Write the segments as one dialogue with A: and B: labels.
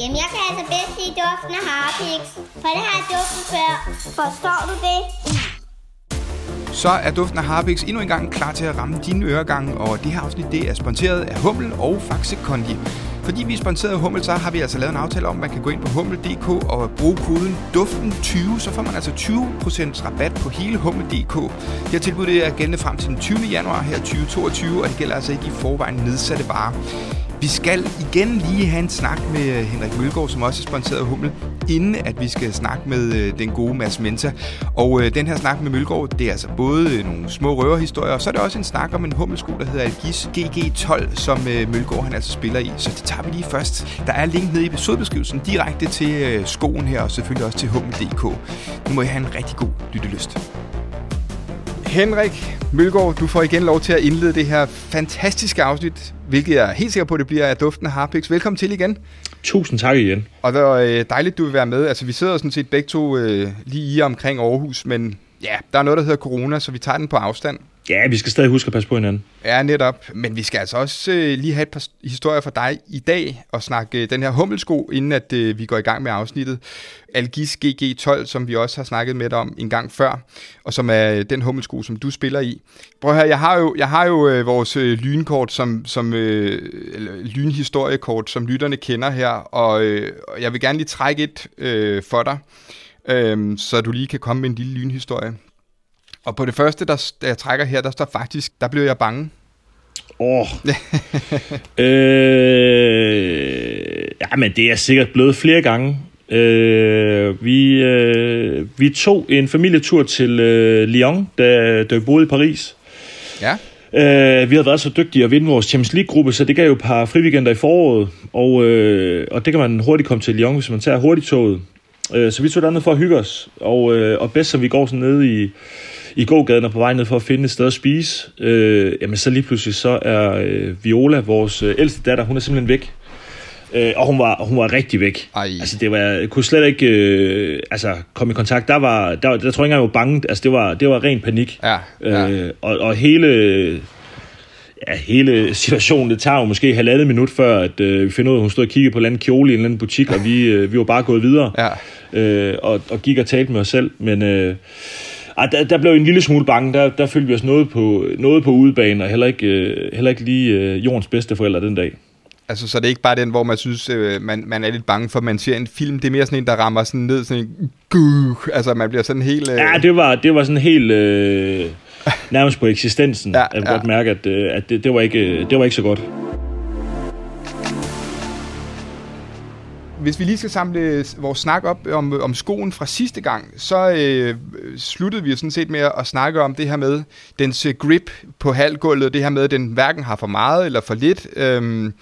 A: Jamen, jeg kan altså bedst lide duften af harpiks, for det har jeg duften før. Forstår du det?
B: Så er duften af Harpix endnu en gang klar til at ramme dine øregange, og det her afsnit det er sponsoreret af Hummel og Faxe Kondi. Fordi vi er sponsoreret af Hummel, så har vi altså lavet en aftale om, at man kan gå ind på hummel.dk og bruge koden DUFTEN20, så får man altså 20% rabat på hele hummel.dk. Det her tilbud det er gældende frem til den 20. januar her 2022, og det gælder altså ikke i forvejen nedsatte varer. Vi skal igen lige have en snak med øh, Henrik Mølgaard, som også er sponsoreret af Hummel, inden at vi skal snakke med øh, den gode Mads Mensa. Og øh, den her snak med Mølgaard, det er altså både øh, nogle små røverhistorier, og så er det også en snak om en hummelsko, der hedder Algis GG12, som øh, Mølgaard han altså spiller i. Så det tager vi lige først. Der er link nede i episodebeskrivelsen direkte til øh, skoen her, og selvfølgelig også til hummel.dk. Nu må I have en rigtig god lyttelyst. Henrik Mølgaard, du får igen lov til at indlede det her fantastiske afsnit, hvilket jeg er helt sikker på, det bliver af duften af Harpix. Velkommen til igen.
C: Tusind tak igen.
B: Og det er øh, dejligt, du vil være med. Altså, vi sidder sådan set begge to øh, lige i omkring Aarhus, men ja, der er noget, der hedder corona, så vi tager den på afstand.
C: Ja, vi skal stadig huske at passe på hinanden.
B: Ja, netop. Men vi skal altså også øh, lige have et par historier fra dig i dag og snakke øh, den her hummelsko, inden at øh, vi går i gang med afsnittet. Algis GG12, som vi også har snakket med dig om en gang før, og som er øh, den hummelsko, som du spiller i. Prøv her, jeg har jo, jeg har jo øh, vores øh, lynkort, som, som øh, lynhistoriekort, som lytterne kender her, og øh, og jeg vil gerne lige trække et øh, for dig, øh, så du lige kan komme med en lille lynhistorie. Og på det første, der, der jeg trækker her, der står faktisk, der blev jeg bange.
C: Åh. øh, ja, men det er sikkert blevet flere gange. Øh, vi, øh, vi tog en familietur til øh, Lyon, da, da vi boede i Paris.
B: Ja.
C: Øh, vi havde været så dygtige at vinde vores Champions League-gruppe, så det gav jo et par friweekender i foråret. Og, øh, og det kan man hurtigt komme til Lyon, hvis man tager hurtigt toget. Øh, så vi tog derned for at hygge os. Og, øh, og bedst som vi går sådan ned i, i gågaden og på vej ned for at finde et sted at spise, øh, jamen så lige pludselig så er øh, Viola, vores øh, ældste datter, hun er simpelthen væk. Øh, og hun var, hun var rigtig væk.
B: Ej.
C: Altså det var, jeg kunne slet ikke øh, altså, komme i kontakt. Der, var, der, der tror jeg ikke engang, jeg var bange. Altså det var, det var ren panik.
B: Ja, ja.
C: Øh, og, og hele, ja, hele situationen, det tager jo måske halvandet minut før, at øh, vi finder ud af, at hun stod og kiggede på en eller anden kjole i en eller anden butik, og vi, øh, vi var bare gået videre.
B: Ja.
C: Øh, og, og gik og talte med os selv. Men øh, ej, der, der blev en lille smule bange. Der, der følte vi os noget på, noget på udebane, og heller ikke, øh, heller ikke lige øh, jordens bedste forældre den dag.
B: Altså, så det er ikke bare den, hvor man synes, øh, man, man er lidt bange for, at man ser en film. Det er mere sådan en, der rammer sådan ned, sådan en... Guh, altså, man bliver sådan helt... Øh...
C: Ja, det var, det var sådan helt... Øh, nærmest på eksistensen.
B: Ja,
C: jeg kan
B: ja.
C: godt mærke, at, øh, at det, det, var ikke, øh, det var ikke så godt.
B: Hvis vi lige skal samle vores snak op om, øh, om skoen fra sidste gang, så øh, sluttede vi jo sådan set med at snakke om det her med dens øh, grip på halvgulvet, det her med, at den hverken har for meget eller for lidt, øh,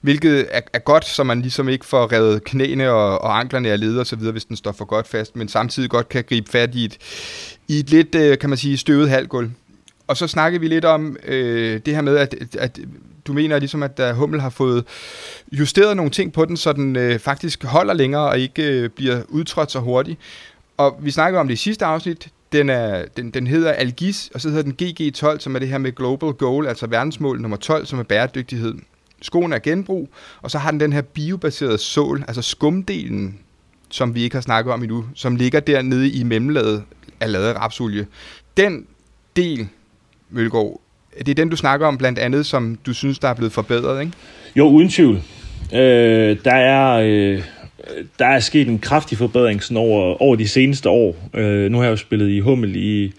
B: hvilket er, er godt, så man ligesom ikke får revet knæene og, og anklerne af led og så videre, hvis den står for godt fast, men samtidig godt kan gribe fat i et, i et lidt, øh, kan man sige, støvet halvgulv. Og så snakkede vi lidt om øh, det her med, at, at du mener ligesom, at Hummel har fået justeret nogle ting på den, så den øh, faktisk holder længere og ikke øh, bliver udtrådt så hurtigt. Og vi snakkede om det i sidste afsnit. Den, er, den, den hedder Algis, og så hedder den GG12, som er det her med Global Goal, altså verdensmål nummer 12, som er bæredygtighed. Skoen er genbrug, og så har den den her biobaserede sål, altså skumdelen, som vi ikke har snakket om endnu, som ligger dernede i mellemlaget af lavet rapsolie. Den del, Mølgaard, det er den, du snakker om blandt andet, som du synes, der er blevet forbedret, ikke?
C: Jo, uden tvivl. Øh, der er... Øh, der er sket en kraftig forbedring sådan over, over de seneste år. Øh, nu har jeg jo spillet i Hummel i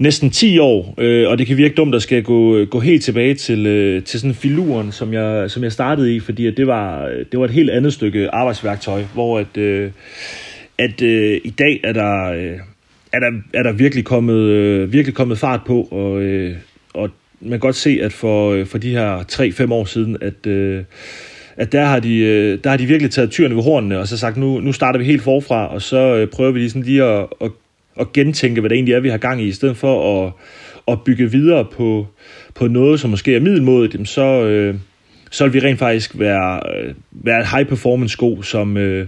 C: næsten 10 år, øh, og det kan virke dumt at skal gå, gå helt tilbage til, øh, til sådan filuren, som jeg, som jeg startede i, fordi at det, var, det var et helt andet stykke arbejdsværktøj, hvor at, øh, at øh, i dag er der, øh, er der, er der virkelig, kommet, øh, virkelig kommet fart på, og, øh, man kan godt se, at for, øh, for de her 3-5 år siden, at, øh, at der har, de, øh, der har de virkelig taget tyrene ved hornene, og så sagt, nu, nu starter vi helt forfra, og så øh, prøver vi lige, sådan lige at, at, at gentænke, hvad det egentlig er, vi har gang i, i stedet for at, at bygge videre på, på noget, som måske er middelmådigt, så, øh, så vil vi rent faktisk være, øh, være et high-performance sko, som, øh,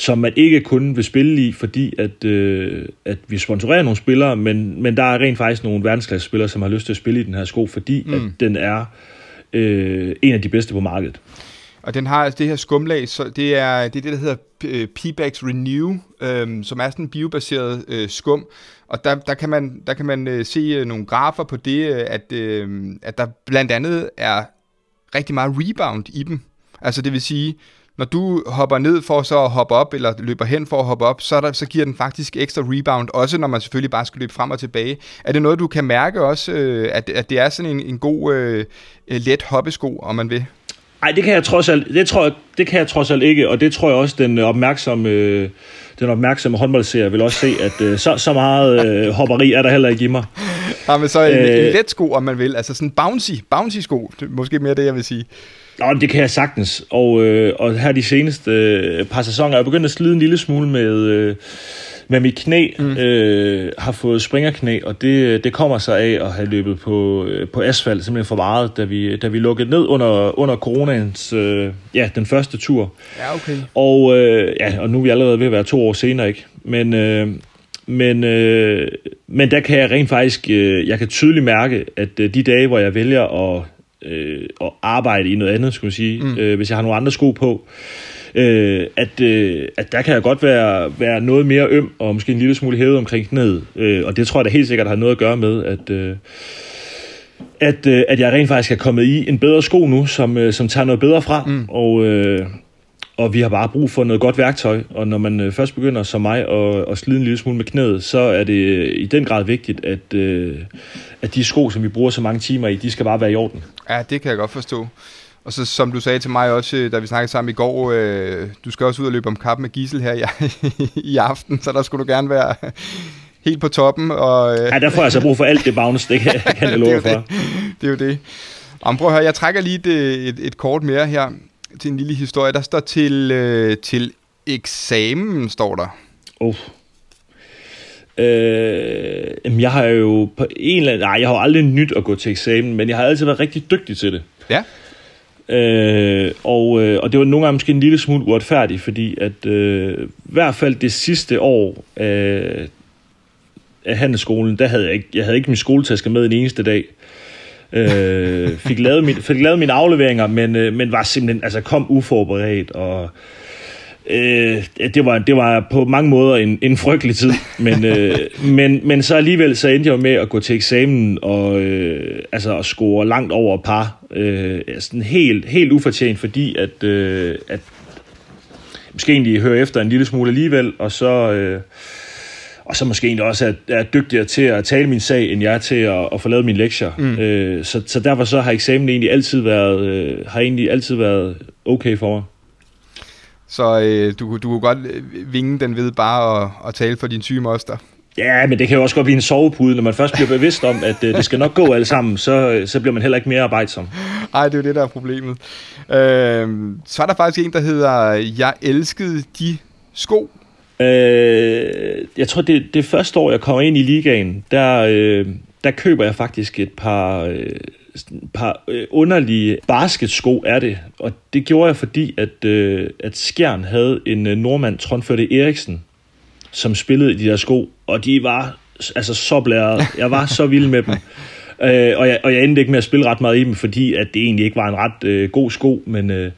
C: som man ikke kun vil spille i, fordi at, øh, at vi sponsorerer nogle spillere, men, men der er rent faktisk nogle verdensklasse spillere, som har lyst til at spille i den her sko, fordi mm. at den er øh, en af de bedste på markedet.
B: Og den har det her skumlag, så det er det, er det der hedder øh, P-Bags Renew, øh, som er sådan en biobaseret øh, skum. Og der, der kan man, der kan man øh, se øh, nogle grafer på det, øh, at, øh, at der blandt andet er rigtig meget rebound i dem. Altså det vil sige, når du hopper ned for så at hoppe op, eller løber hen for at hoppe op, så, der, så giver den faktisk ekstra rebound, også når man selvfølgelig bare skal løbe frem og tilbage. Er det noget, du kan mærke også, øh, at, at det er sådan en, en god, øh, øh let hoppesko, om man vil?
C: Nej, det kan jeg trods alt, det tror jeg, det kan jeg trods alt ikke, og det tror jeg også, den opmærksomme, øh, den opmærksomme håndboldseer vil også se, at øh, så, så meget øh, hopperi er der heller ikke i mig.
B: Ja, men så en, øh, en let sko, om man vil, altså sådan en bouncy, bouncy sko, det er måske mere det, jeg vil sige.
C: Nå, det kan jeg sagtens, og, øh, og her de seneste øh, par sæsoner er jeg begyndt at slide en lille smule med... Øh, med mit knæ, mm. øh, har fået springerknæ, og det, det kommer sig af at have løbet på, øh, på asfalt simpelthen for meget, da vi, da vi lukkede ned under, under coronaens, øh, ja, den første tur.
B: Ja, okay.
C: Og, øh, ja, og nu er vi allerede ved at være to år senere, ikke? Men, øh, men, øh, men der kan jeg rent faktisk, øh, jeg kan tydeligt mærke, at øh, de dage, hvor jeg vælger at, øh, at arbejde i noget andet, skulle man sige, mm. øh, hvis jeg har nogle andre sko på, øh, at, øh, at der kan jeg godt være, være noget mere øm, og måske en lille smule hævet omkring knæet. Øh, og det tror jeg da helt sikkert har noget at gøre med, at... Øh, at, øh, at jeg rent faktisk er kommet i en bedre sko nu, som, øh, som tager noget bedre fra, mm. og, øh, og vi har bare brug for noget godt værktøj, og når man øh, først begynder som mig at, at slide en lille smule med knæet, så er det øh, i den grad vigtigt, at, øh, at de sko, som vi bruger så mange timer i, de skal bare være i orden.
B: Ja, det kan jeg godt forstå. Og så som du sagde til mig også, øh, da vi snakkede sammen i går, øh, du skal også ud og løbe om kap med Gissel her i, i aften, så der skulle du gerne være helt på toppen. Og,
C: øh, ja, der får jeg altså brug for alt det bounce, det kan, kan jeg love
B: for. Det. det er jo det. Om, prøv at høre, jeg trækker lige et, et, et kort mere her til en lille historie. Der står til, øh, til eksamen, står der.
C: Oh. Øh, jeg har jo på en eller anden... Nej, jeg har jo aldrig nyt at gå til eksamen, men jeg har altid været rigtig dygtig til det.
B: Ja.
C: Øh, og, øh, og det var nogle gange måske en lille smule uretfærdigt, fordi at øh, i hvert fald det sidste år af, af handelsskolen, der havde jeg ikke, jeg havde ikke min skoletaske med en eneste dag. Øh, fik, lavet min, fik lavet mine afleveringer, men, øh, men var simpelthen, altså kom uforberedt, og øh, det, var, det var på mange måder en, en frygtelig tid, men, øh, men, men så alligevel så endte jeg med at gå til eksamen og øh, altså at score langt over par, øh, sådan helt, helt ufortjent, fordi at, øh, at måske egentlig høre efter en lille smule alligevel, og så... Øh, og så måske egentlig også er, er dygtigere til at tale min sag, end jeg er til at, at få lavet mine lektier. Mm. Øh, så, så derfor så har eksamen egentlig altid været, øh, har egentlig altid været okay for mig.
B: Så øh, du, du kunne godt øh, vinge den ved bare at, at tale for din syge moster.
C: Ja, men det kan jo også godt blive en sovepude. Når man først bliver bevidst om, at øh, det skal nok gå alt sammen, så, så bliver man heller ikke mere arbejdsom.
B: Nej, det er jo det, der er problemet. Øh, så er der faktisk en, der hedder, jeg elskede de sko.
C: Øh, jeg tror, det, det første år, jeg kommer ind i ligaen, der, øh, der køber jeg faktisk et par... Øh, par øh, underlige basketsko er det, og det gjorde jeg fordi, at, øh, at Skjern havde en øh, nordmand, Trondførte Eriksen, som spillede i de der sko, og de var altså så blæret. Jeg var så vild med dem. Øh, og, jeg, og jeg endte ikke med at spille ret meget i dem, fordi at det egentlig ikke var en ret øh, god sko, men... Øh,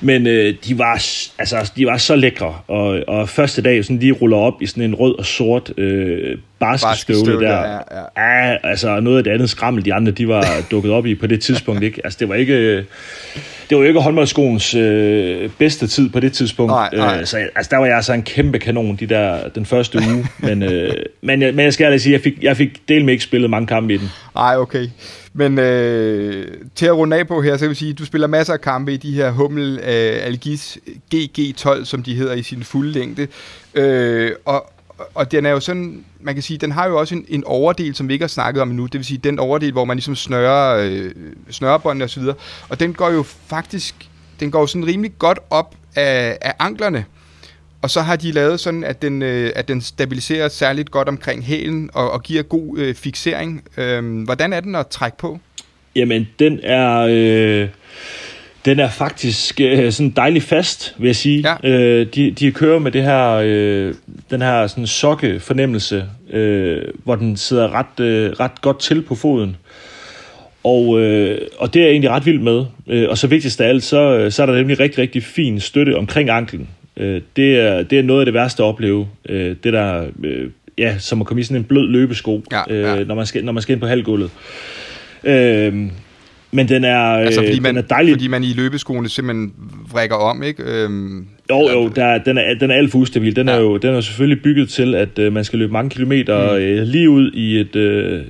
C: men øh, de, var, altså, de var så lækre, og, og første dag sådan lige ruller op i sådan en rød og sort øh, basketstøvle der. Ja, ja. ja, altså noget af det andet skrammel, de andre de var dukket op i på det tidspunkt. Ikke? Altså det var ikke... Det var jo ikke håndboldskoens øh, bedste tid på det tidspunkt. Nej, nej. Øh, så altså, der var jeg altså en kæmpe kanon de der, den første uge. men, øh, men, men jeg skal ærligt sige, jeg fik, jeg fik del med ikke spillet mange kampe i den.
B: Nej, okay. Men øh, til at runde af på her, så kan vi sige, at du spiller masser af kampe i de her Hummel øh, Algis GG12, som de hedder i sin fulde længde. Øh, og, og den er jo sådan, man kan sige, den har jo også en, en overdel, som vi ikke har snakket om endnu. Det vil sige, den overdel, hvor man ligesom snører, øh, og osv. Og, og den går jo faktisk, den går jo sådan rimelig godt op af, af anklerne. Og så har de lavet sådan, at den, øh, at den stabiliserer særligt godt omkring hælen og, og giver god øh, fixering. Øh, hvordan er den at trække på?
C: Jamen, den er... Øh den er faktisk øh, sådan dejligt fast, vil jeg sige. Ja. Øh, de, de kører med det her, øh, den her sådan sokke fornemmelse, øh, hvor den sidder ret, øh, ret godt til på foden. Og, øh, og det er jeg egentlig ret vild med. Øh, og så vigtigst af alt, så, så er der nemlig rigtig, rigtig fin støtte omkring anklen. Øh, det, er, det er noget af det værste at opleve. Øh, det der, øh, ja, som at komme i sådan en blød løbesko,
B: Ja, ja.
C: Øh, når, man skal, når man skal ind på halvgulvet. Øh, men den er,
B: Altså, fordi
C: øh,
B: man,
C: den er dejlig.
B: fordi man i løbeskoene simpelthen vrikker om, ikke? Øhm,
C: Jo, jo, der, er- den, er, den er alt for ustabil. Den er
B: Ja.
C: jo den er jo selvfølgelig bygget til, at øh, man skal løbe mange kilometer mm. øh, lige ud i et, øh,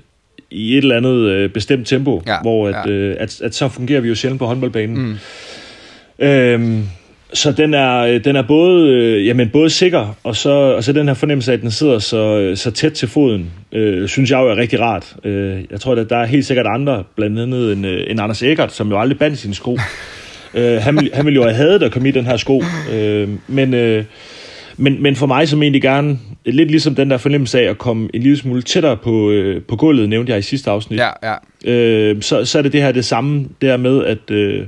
C: i et eller andet øh, bestemt tempo,
B: Ja,
C: hvor at,
B: ja.
C: øh, at, at så fungerer vi jo sjældent på håndboldbanen. Mm. Øhm, så den er, øh, den er både, øh, jamen både sikker, og så, og så den her fornemmelse af, at den sidder så, øh, så tæt til foden, øh, synes jeg jo er rigtig rart. Øh, jeg tror, at der er helt sikkert andre, blandt andet en, øh, en Anders Eggert, som jo aldrig bandt sine sko. øh, han, vil, han ville jo have hadet at komme i den her sko. Øh, men, øh, men, men for mig som egentlig gerne, lidt ligesom den der fornemmelse af at komme en lille smule tættere på, øh, på gulvet, nævnte jeg i sidste afsnit
B: ja, ja.
C: øh, så, så er det det her det samme der med, at øh,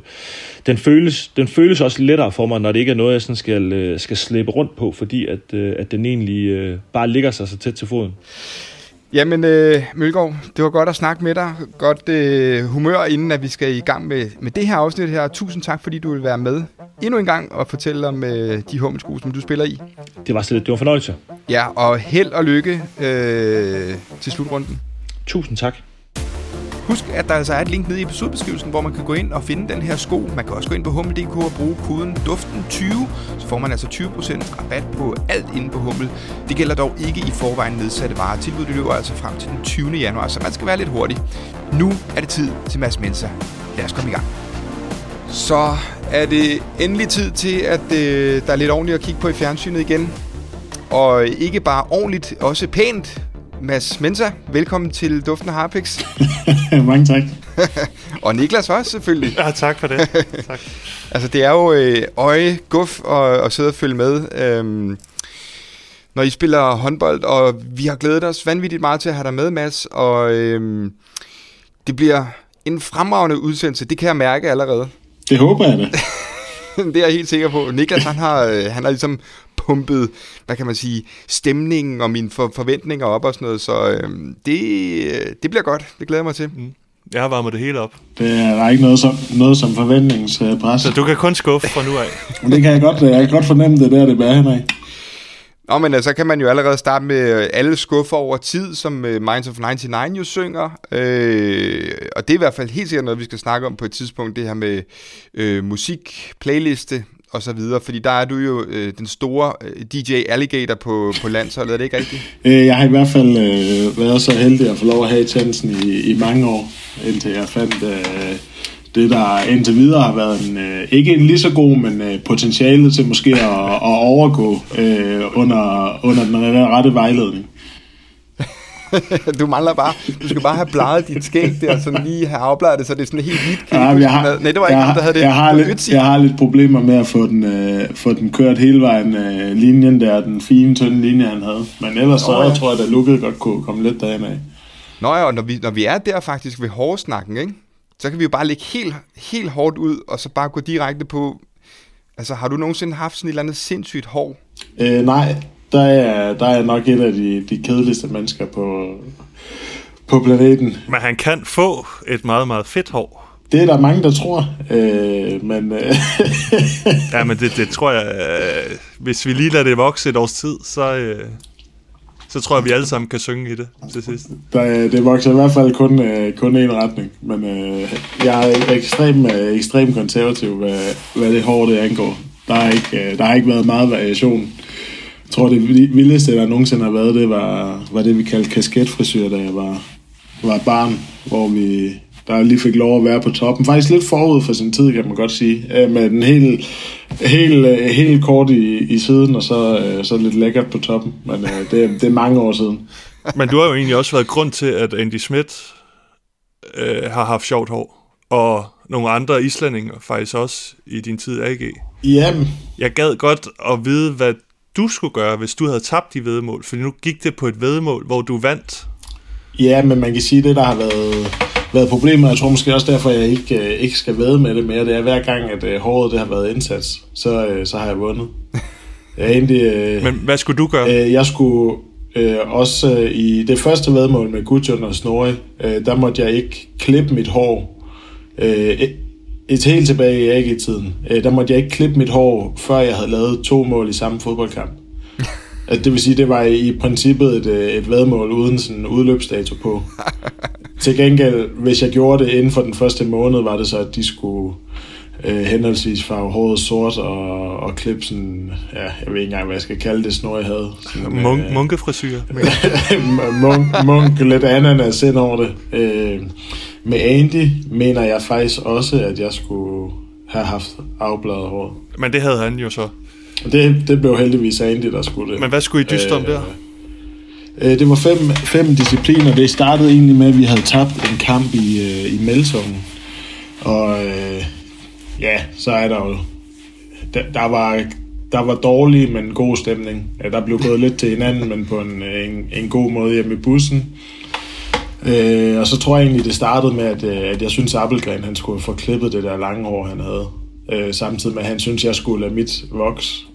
C: den, føles, den føles også lettere for mig, når det ikke er noget, jeg sådan skal, øh, skal slæbe rundt på, fordi at, øh, at den egentlig øh, bare ligger sig så tæt til foden.
B: Jamen, øh, Mølgaard, det var godt at snakke med dig. Godt øh, humør, inden at vi skal i gang med, med det her afsnit her. Tusind tak, fordi du vil være med endnu en gang og fortælle om øh, de hummelsko, som du spiller i.
C: Det var, så, det var fornøjelse.
B: Ja, og held og lykke øh, til slutrunden.
C: Tusind tak.
B: Husk, at der altså er et link nede i episodebeskrivelsen, hvor man kan gå ind og finde den her sko. Man kan også gå ind på hummel.dk og bruge koden DUFTEN20, så får man altså 20% rabat på alt inde på Hummel. Det gælder dog ikke i forvejen nedsatte varer. Tilbuddet løber altså frem til den 20. januar, så man skal være lidt hurtig. Nu er det tid til Mads Mensa. Lad os komme i gang. Så er det endelig tid til, at øh, der er lidt ordentligt at kigge på i fjernsynet igen. Og ikke bare ordentligt, også pænt. Mads Mensa, velkommen til Duften af Harpix.
D: Mange tak.
B: Og Niklas også, selvfølgelig.
E: Ja, tak for det. tak.
B: Altså, det er jo øh, øje, guf og, og sidde og følge med, øhm, når I spiller håndbold. Og vi har glædet os vanvittigt meget til at have dig med, Mads. Og øhm, det bliver en fremragende udsendelse. Det kan jeg mærke allerede.
D: Det håber jeg da.
B: det er jeg helt sikker på. Niklas, han har, øh, han har ligesom pumpet, hvad kan man sige, stemningen og mine for, forventninger op og sådan noget. Så øhm, det, øh, det bliver godt. Det glæder jeg mig til.
E: Jeg har varmet det hele op.
D: Det er der er ikke noget som, noget som forventningspres.
E: Så du kan kun skuffe fra nu af.
D: Men det kan jeg godt, jeg kan godt fornemme det der, det bærer henad.
B: Nå, men altså, så kan man jo allerede starte med øh, alle skuffer over tid, som øh, Minds of 99 jo synger. Øh, og det er i hvert fald helt sikkert noget, vi skal snakke om på et tidspunkt, det her med øh, musik, playliste og så videre. Fordi der er du jo øh, den store DJ Alligator på, på landsholdet, er det ikke rigtigt?
D: Jeg har i hvert fald øh, været så heldig at få lov at have chancen i, i mange år, indtil jeg fandt øh, det, der indtil videre har været en, øh, ikke en lige så god, men øh, potentiale til måske at, at overgå øh, under, under den rette vejledning.
B: du mangler bare, du skal bare have bladet dit skæg der, sådan lige have afbladet det, så det er sådan helt hvidt.
D: Ja, jeg har,
B: Nej, det var ikke
D: jeg,
B: ham, der havde det.
D: Jeg har, lidt, jeg har lidt problemer med at få den, øh, få den kørt hele vejen øh, linjen der, den fine, tynde linje, han havde. Men ellers så tror jeg, at lukket godt kunne komme lidt derhen af.
B: Nå ja, og når vi, når vi er der faktisk ved hårdsnakken, ikke? Så kan vi jo bare lægge helt, helt hårdt ud, og så bare gå direkte på... Altså, har du nogensinde haft sådan et eller andet sindssygt hår?
D: Øh, nej, der er, der er nok et af de, de kedeligste mennesker på, på planeten.
E: Men han kan få et meget, meget fedt hår.
D: Det er der mange, der tror, øh, men øh,
E: Ja, men det, det tror jeg... Øh, hvis vi lige lader det vokse et års tid, så, øh, så tror jeg, vi alle sammen kan synge i det til sidst.
D: der, øh, det vokser i hvert fald kun, øh, kun en retning. Men øh, jeg er ekstrem, øh, ekstrem konservativ, hvad, hvad det hårde det angår. Der har ikke, øh, der har ikke været meget variation. Jeg tror, det vildeste, der nogensinde har været, det var, var det, vi kaldte kasketfrisyr, da jeg var, var barn, hvor vi der lige fik lov at være på toppen. Faktisk lidt forud for sin tid, kan man godt sige. Øh, Med den helt, helt, øh, helt kort i, i siden, og så, øh, så lidt lækkert på toppen. Men øh, det, er- det er mange år siden.
E: Men du har jo egentlig også været grund til, at Andy Schmidt øh, har haft sjovt hår. Og nogle andre islændinge faktisk også i din tid i AG.
D: Jamen,
E: Jeg gad godt at vide, hvad du skulle gøre, hvis du havde tabt de vedmål. For nu gik det på et vedmål, hvor du vandt.
D: Ja, men man kan sige, det, der har været, været problemet, jeg tror måske også derfor, jeg ikke, øh, ikke skal væde med det mere, det er hver gang, at øh, håret det har været indsats, så, øh, så har jeg vundet. Jeg, egentlig, øh,
E: Men hvad skulle du gøre?
D: øh, jeg, skulle, Øh, også øh, i det første vedmål med Gudjon og Snorri, øh, der måtte jeg ikke klippe mit hår. Øh, et, et helt tilbage i AG-tiden, øh, der måtte jeg ikke klippe mit hår, før jeg havde lavet to mål i samme fodboldkamp. Altså, det vil sige, det var i princippet et, øh, et vedmål uden sådan en udløbsdato på. Til gengæld, hvis jeg gjorde det inden for den første måned, var det så, at de skulle øh, henholdsvis farve håret sort og, og klippe sådan, ja, jeg ved ikke engang, hvad jeg skal kalde det snor, jeg havde. Sådan,
E: Munk, øh, munkefrisyr.
D: munk, munk, lidt ananas ind over det. Øh, med Andy mener jeg faktisk også, at jeg skulle have haft afbladet hår.
E: Men det havde han jo så.
D: Det, det blev heldigvis Andy, der skulle det.
E: Men hvad skulle I dyste om der?
D: Øh, det var fem, fem discipliner. Det startede egentlig med, at vi havde tabt en kamp i, øh, i Melsungen. Og øh, ja, så er der jo... Der, der, var, der var dårlig, men god stemning. Ja, der blev gået lidt til hinanden, men på en, øh, en, en god måde hjemme i bussen. Øh, og så tror jeg egentlig, det startede med, at, øh, at jeg synes, Appelgren han skulle få klippet det der lange hår, han havde. Øh, samtidig med, at han synes, jeg skulle lade mit voks.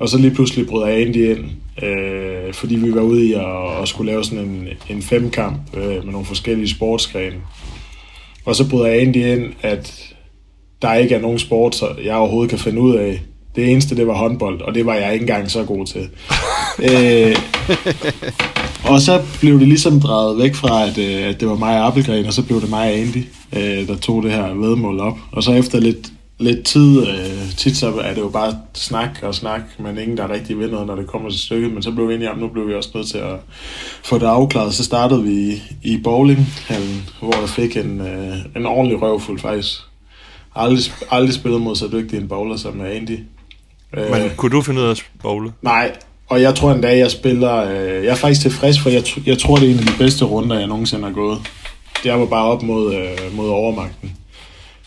D: Og så lige pludselig brød jeg Andy ind, øh, fordi vi var ude i at, at skulle lave sådan en, en femkamp øh, med nogle forskellige sportsgrene. Og så brød jeg Andy ind, at der ikke er nogen sport, så jeg overhovedet kan finde ud af. Det eneste, det var håndbold, og det var jeg ikke engang så god til. øh, og så blev det ligesom drejet væk fra, at, øh, at det var mig og Appelgren, og så blev det mig og Andy, øh, der tog det her vedmål op. Og så efter lidt, lidt tid, øh, tit så er det jo bare snak og snak, men ingen der rigtig ved noget, når det kommer til stykket. Men så blev vi enige om, nu blev vi også nødt til at få det afklaret. Så startede vi i, bowlinghallen, hvor jeg fik en, øh, en ordentlig røvfuld faktisk. Aldrig, aldrig spillet mod så dygtig en bowler som Andy.
E: Øh, men kunne du finde ud af at bowle?
D: Nej, og jeg tror en dag, jeg spiller... Øh, jeg er faktisk tilfreds, for jeg, jeg tror, det er en af de bedste runder, jeg nogensinde har gået. Jeg var bare op mod, øh, mod overmagten.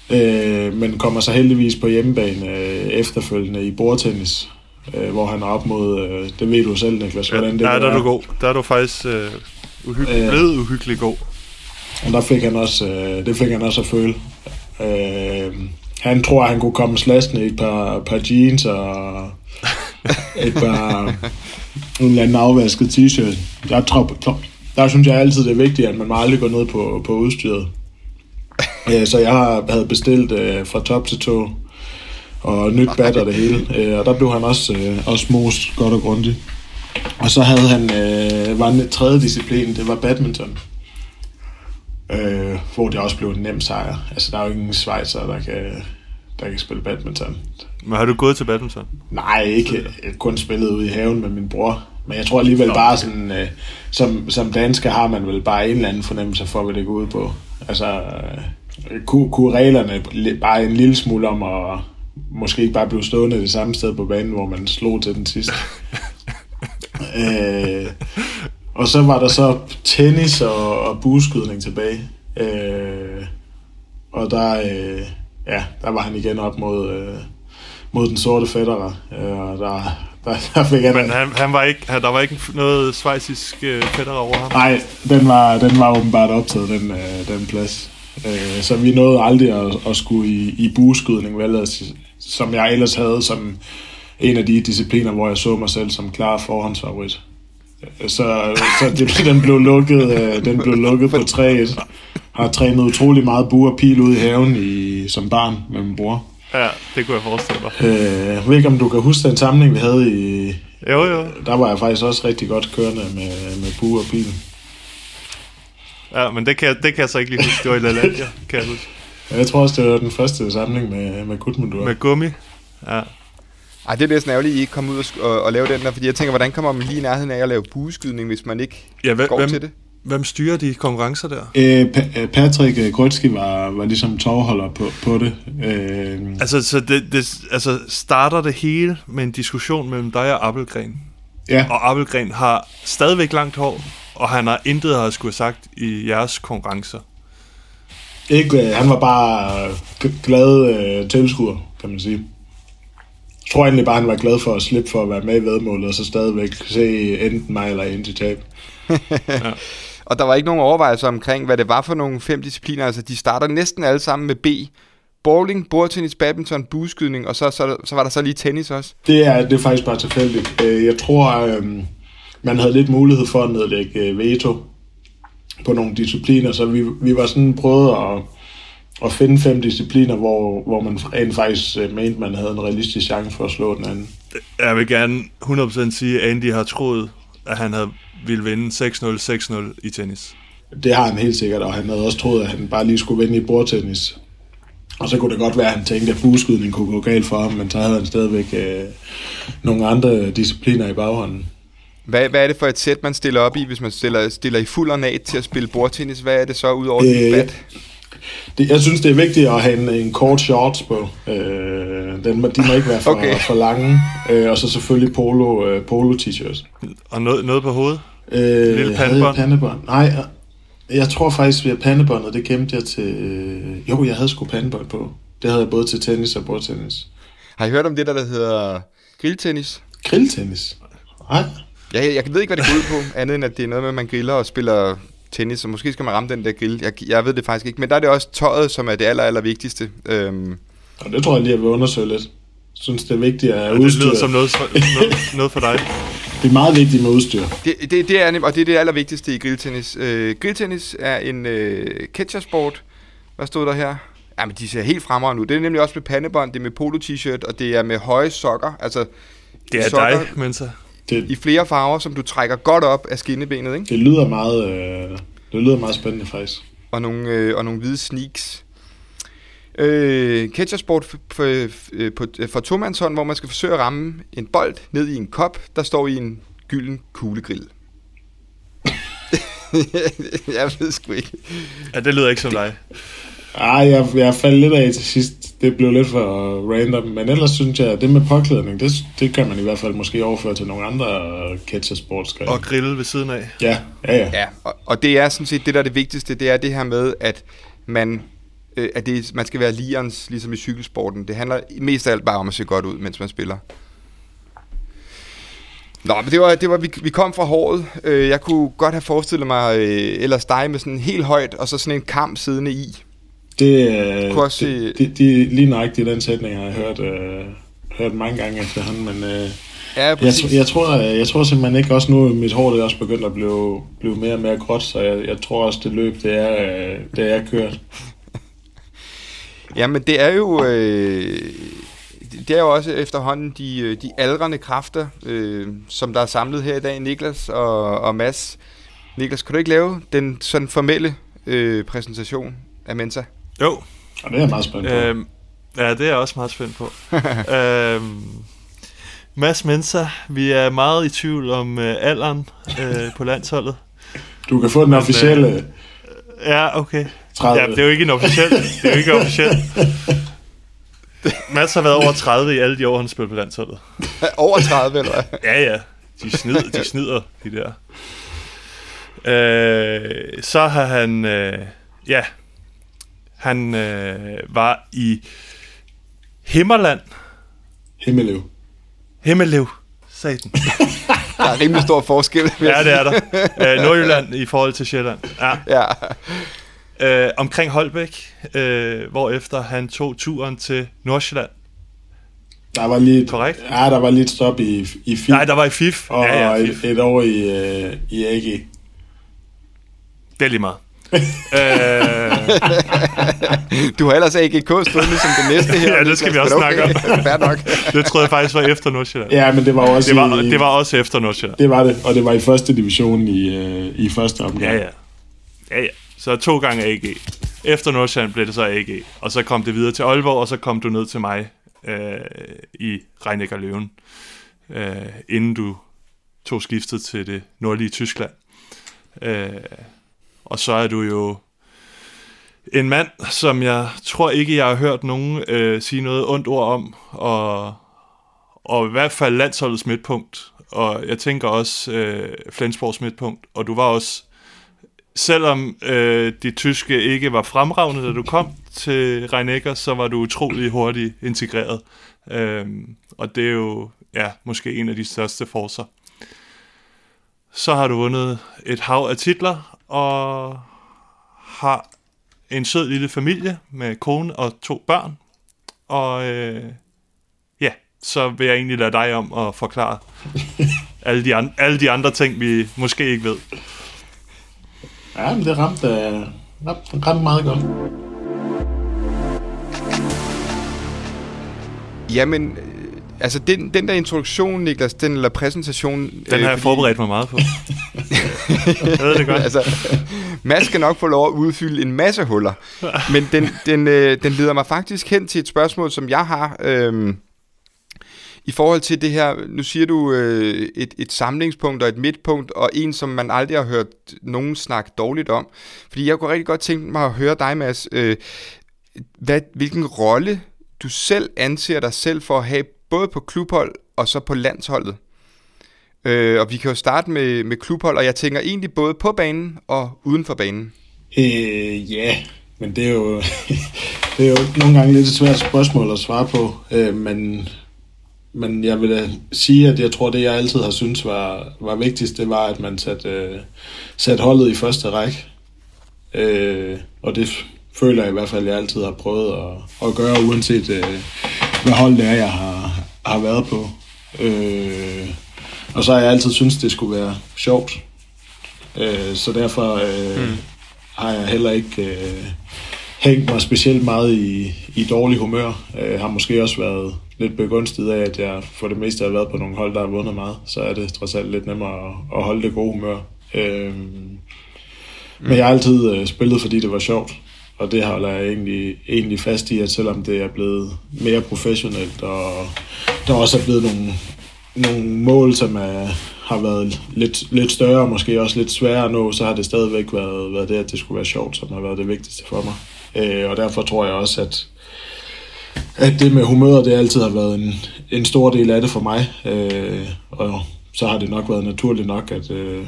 D: Øh, men kommer så heldigvis på hjemmebane øh, efterfølgende i bordtennis, øh, hvor han er op mod... Øh, det ved du selv, Niklas, hvordan
E: ja,
D: det
E: ja, der er du god. Der er du faktisk øh, uhyggelig, øh, blevet uhyggelig god.
D: Og der fik han også, øh, det fik han også at føle. Øh, han tror, at han kunne komme slagsende i et par, par jeans og et par en eller anden afvasket t-shirt. Jeg tror, der synes jeg altid, det er vigtigt, at man må aldrig gå ned på, på udstyret. Øh, så jeg havde bestilt øh, fra top til to og nyt bat og det hele. Øh, og der blev han også, øh, også mos godt og grundigt. Og så havde han, øh, var en tredje disciplin, det var badminton. Øh, hvor det også blev en nem sejr. Altså, der er jo ingen svejser, der kan, der kan spille badminton.
E: Men har du gået til badminton?
D: Nej, ikke. Jeg har kun spillet ude i haven med min bror. Men jeg tror alligevel Nå, bare sådan, øh, som, som dansker har man vel bare en eller anden fornemmelse for, hvad det går ud på. Altså, øh, kunne, kunne reglerne bare en lille smule om at måske ikke bare blive stående det samme sted på banen, hvor man slog til den sidste. øh, og så var der så tennis og, og bueskydning tilbage. Øh, og der, øh, ja, der var han igen op mod, øh, mod den sorte fættere. Øh, og der, der, der fik
E: han... Men han, han var ikke, der var ikke noget svejsisk øh, fættere over ham?
D: Nej, den var, den var åbenbart optaget, den, øh, den plads. Øh, så vi nåede aldrig at, at skulle i, i bueskydning, vel, altså, som jeg ellers havde som en af de discipliner, hvor jeg så mig selv som klar forhåndsfavorit. Så, så det, den blev lukket, øh, den blev lukket på 3-1. Har trænet utrolig meget bu og pil ude i haven i, som barn med min bror.
E: Ja, det kunne jeg forestille mig.
D: Øh, jeg ved ikke, om du kan huske den samling, vi havde i...
E: Jo, jo.
D: Der var jeg faktisk også rigtig godt kørende med, med bu og pil.
E: Ja, men det kan, det kan jeg så ikke lige huske. Det var i LaLandia, kan jeg huske.
D: Jeg tror også, det var den første samling med, med Gudmundur.
E: Med gummi, ja.
B: Ej, det er ærgerligt, at I ikke kom ud og, og, og lave den der, fordi jeg tænker, hvordan kommer man lige i nærheden af at lave bueskydning, hvis man ikke ja, hvem, går
E: hvem,
B: til det?
E: Hvem styrer de konkurrencer der?
D: Øh, pa- Patrick Grøtski var, var ligesom tovholder på, på det. Øh.
E: Altså, så det, det, altså, starter det hele med en diskussion mellem dig og Appelgren?
D: Ja.
E: Og Appelgren har stadigvæk langt hår, og han har intet at skulle have sagt i jeres konkurrencer.
D: Ikke, øh, han var bare glad øh, tilskuer, kan man sige. Jeg tror egentlig bare, han var glad for at slippe for at være med i vedmålet, og så stadigvæk se enten mig eller en til tab.
B: ja. Og der var ikke nogen overvejelser omkring, hvad det var for nogle fem discipliner. Altså, de starter næsten alle sammen med B. Bowling, bordtennis, badminton, bueskydning, og så, så, så var der så lige tennis også.
D: Det er, det er faktisk bare tilfældigt. Øh, jeg tror, øh, man havde lidt mulighed for at nedlægge øh, veto på nogle discipliner, så vi, vi var sådan prøvet at, at finde fem discipliner, hvor, hvor man rent faktisk øh, mente, man havde en realistisk chance for at slå den anden.
E: Jeg vil gerne 100% sige, at Andy har troet, at han havde ville vinde 6-0, 6-0 i tennis.
D: Det har han helt sikkert, og han havde også troet, at han bare lige skulle vinde i bordtennis. Og så kunne det godt være, at han tænkte, at bueskydning kunne gå galt for ham, men så havde han stadigvæk øh, nogle andre discipliner i baghånden.
B: Hvad, hvad er det for et sæt, man stiller op i, hvis man stiller, stiller i fuld ornat til at spille bordtennis? Hvad er det så ud over øh, det bat?
D: Det, jeg synes, det er vigtigt at have en, en kort shorts på. Øh, den, de må ikke være for, okay. for lange. Øh, og så selvfølgelig polo, øh, polo t-shirts.
E: Og noget, noget på hovedet?
D: Øh, Lille pandebånd? pandebånd? Nej, jeg tror faktisk, at pandebåndet, det gemte jeg til... Øh, jo, jeg havde sgu pandebånd på. Det havde jeg både til tennis og bordtennis.
B: Har I hørt om det der, der hedder grilltennis?
D: Grilltennis? Nej.
B: Jeg, jeg ved ikke, hvad det går ud på, andet end at det er noget med, at man griller og spiller tennis, så måske skal man ramme den der grill. Jeg, jeg ved det faktisk ikke, men der er det også tøjet, som er det aller, aller vigtigste. Øhm.
D: Og det tror jeg lige, jeg vil undersøge lidt. Jeg synes, det er vigtigt at
E: ja, udstyr. Det lyder som noget for, noget, noget for dig.
D: Det er meget vigtigt med udstyr.
B: Det, det, det er, og det er det allervigtigste i grilltennis. Øh, grilltennis er en øh, catchersport. Hvad stod der her? Jamen, de ser helt fremragende ud. Det er nemlig også med pandebånd, det er med polo-t-shirt, og det er med høje sokker. Altså,
E: det er sokker, dig, Mensa
B: det, i flere farver, som du trækker godt op af skinnebenet, ikke?
D: Det lyder meget, øh, det lyder meget spændende, faktisk.
B: Og nogle, øh, og nogle hvide sneaks. Øh, catchersport for, for, for, for tomandshånd, hvor man skal forsøge at ramme en bold ned i en kop, der står i en gylden kuglegrill. jeg ved sgu ikke.
E: Ja, det lyder ikke som dig.
D: Ej, jeg, jeg faldt lidt af til sidst. Det blev lidt for random. Men ellers synes jeg, at det med påklædning, det, det kan man i hvert fald måske overføre til nogle andre catchersportsgrene.
E: Og grille ved siden af.
D: Ja, ja, ja.
B: ja og, og det er sådan set det, der er det vigtigste. Det er det her med, at man øh, at det, man skal være ligerens, ligesom i cykelsporten. Det handler mest af alt bare om at se godt ud, mens man spiller. Nå, men det var, det var vi, vi kom fra håret. Øh, jeg kunne godt have forestillet mig øh, ellers dig med sådan helt højt, og så sådan en kamp siddende i.
D: Det, øh, også det, det, det, lige nøjagtigt den sætning har jeg hørt, øh, hørt mange gange efterhånden, men øh, ja, jeg, jeg, tror, jeg, jeg tror simpelthen ikke også nu, mit hår det er også begyndt at blive, blive mere og mere gråt, så jeg, jeg tror også, det løb, det er, øh, det er kørt.
B: Jamen, det er jo... Øh, det er jo også efterhånden de, øh, de aldrende kræfter, øh, som der er samlet her i dag, Niklas og, og Mads. Niklas, kan du ikke lave den sådan formelle øh, præsentation af Mensa?
E: Jo.
D: Og det er jeg meget spændt på. Øhm,
E: ja, det er jeg også meget spændt på. øhm, Mads Mensa, vi er meget i tvivl om øh, alderen øh, på landsholdet.
D: Du kan få den Men, officielle... Øh,
E: ja, okay. 30. Ja, det er jo ikke en officiel. Det er jo ikke officielt. Mads har været over 30 i alle de år, han spiller på landsholdet.
B: over 30, eller hvad?
E: Ja, ja. De snider, de snider de der. Øh, så har han... Øh, ja, han øh, var i Himmerland.
D: Himmelev.
E: Himmelev, satan.
B: der er rimelig stor forskel.
E: Ja, det er der. Øh, Nordjylland i forhold til Sjælland. Ja.
B: ja.
E: Øh, omkring Holbæk, øh, hvor efter han tog turen til Nordsjælland.
D: Der var lige,
E: Korrekt?
D: Ja, der var lige et stop i, i FIF.
E: Nej, der var i FIF.
D: Og, ja, ja, FIF. Et, et år i, øh, i AG.
E: Det er lige meget.
B: Øh. du har ellers AGK stående som det næste her.
E: ja, det skal vi også okay. snakke
B: om. Fair nok.
E: det troede jeg faktisk var efter Nordsjælland.
D: Ja, men det var også
E: det var, i, det var også efter Nordsjælland.
D: Det var det, og det var i første division i, øh, i første omgang.
E: Ja, ja. Ja, ja. Så to gange AG. Efter Nordsjælland blev det så AG. Og så kom det videre til Aalborg, og så kom du ned til mig øh, i Reinecker Løven. Øh, inden du tog skiftet til det nordlige Tyskland. Øh, og så er du jo en mand, som jeg tror ikke, jeg har hørt nogen øh, sige noget ondt ord om, og, og i hvert fald landsholdets midtpunkt, og jeg tænker også øh, Flensborgs midtpunkt, og du var også, selvom øh, de tyske ikke var fremragende, da du kom til Reinecker, så var du utrolig hurtigt integreret, øh, og det er jo ja, måske en af de største forser. Så har du vundet et hav af titler, og har en sød lille familie med kone og to børn. Og øh, ja, så vil jeg egentlig lade dig om at forklare, alle de, an, alle de andre ting, vi måske ikke ved.
D: Ja, men det ramte, øh, ramte, meget godt.
B: Jamen, altså den, den der introduktion, Niklas, den eller præsentation...
E: Den har jeg
B: fordi-
E: forberedt mig meget på. jeg ved det godt.
B: altså, Mads skal nok få lov at udfylde en masse huller. Men den, den, øh, den leder mig faktisk hen til et spørgsmål, som jeg har. Øh, I forhold til det her, nu siger du øh, et, et samlingspunkt og et midtpunkt, og en, som man aldrig har hørt nogen snakke dårligt om. Fordi jeg kunne rigtig godt tænke mig at høre dig, Mads. Øh, hvad, hvilken rolle du selv anser dig selv for at have, både på klubhold og så på landsholdet? Øh, og vi kan jo starte med, med klubhold, og jeg tænker egentlig både på banen og uden for banen.
D: Øh, ja, men det er jo, det er jo nogle gange lidt et svært spørgsmål at svare på, øh, men, men jeg vil da sige, at jeg tror, det jeg altid har syntes var, var vigtigst, det var, at man satte, øh, sat holdet i første række. Øh, og det føler jeg i hvert fald, at jeg altid har prøvet at, at gøre, uanset øh, hvad hold det er, jeg har, har været på. Øh, og så har jeg altid syntes, det skulle være sjovt. Øh, så derfor øh, mm. har jeg heller ikke øh, hængt mig specielt meget i, i dårlig humør. Jeg har måske også været lidt begunstiget af, at jeg for det meste har været på nogle hold, der har vundet meget. Så er det trods alt lidt nemmere at, at holde det gode humør. Øh, men jeg har altid øh, spillet, fordi det var sjovt. Og det holder jeg egentlig, egentlig fast i, at selvom det er blevet mere professionelt, og der også er blevet nogle, nogle mål, som er, har været lidt, lidt større, og måske også lidt sværere at nå, så har det stadigvæk været, været det, at det skulle være sjovt, som har været det vigtigste for mig. Øh, og derfor tror jeg også, at, at det med humøret, det altid har været en, en stor del af det for mig. Øh, og så har det nok været naturligt nok, at, øh,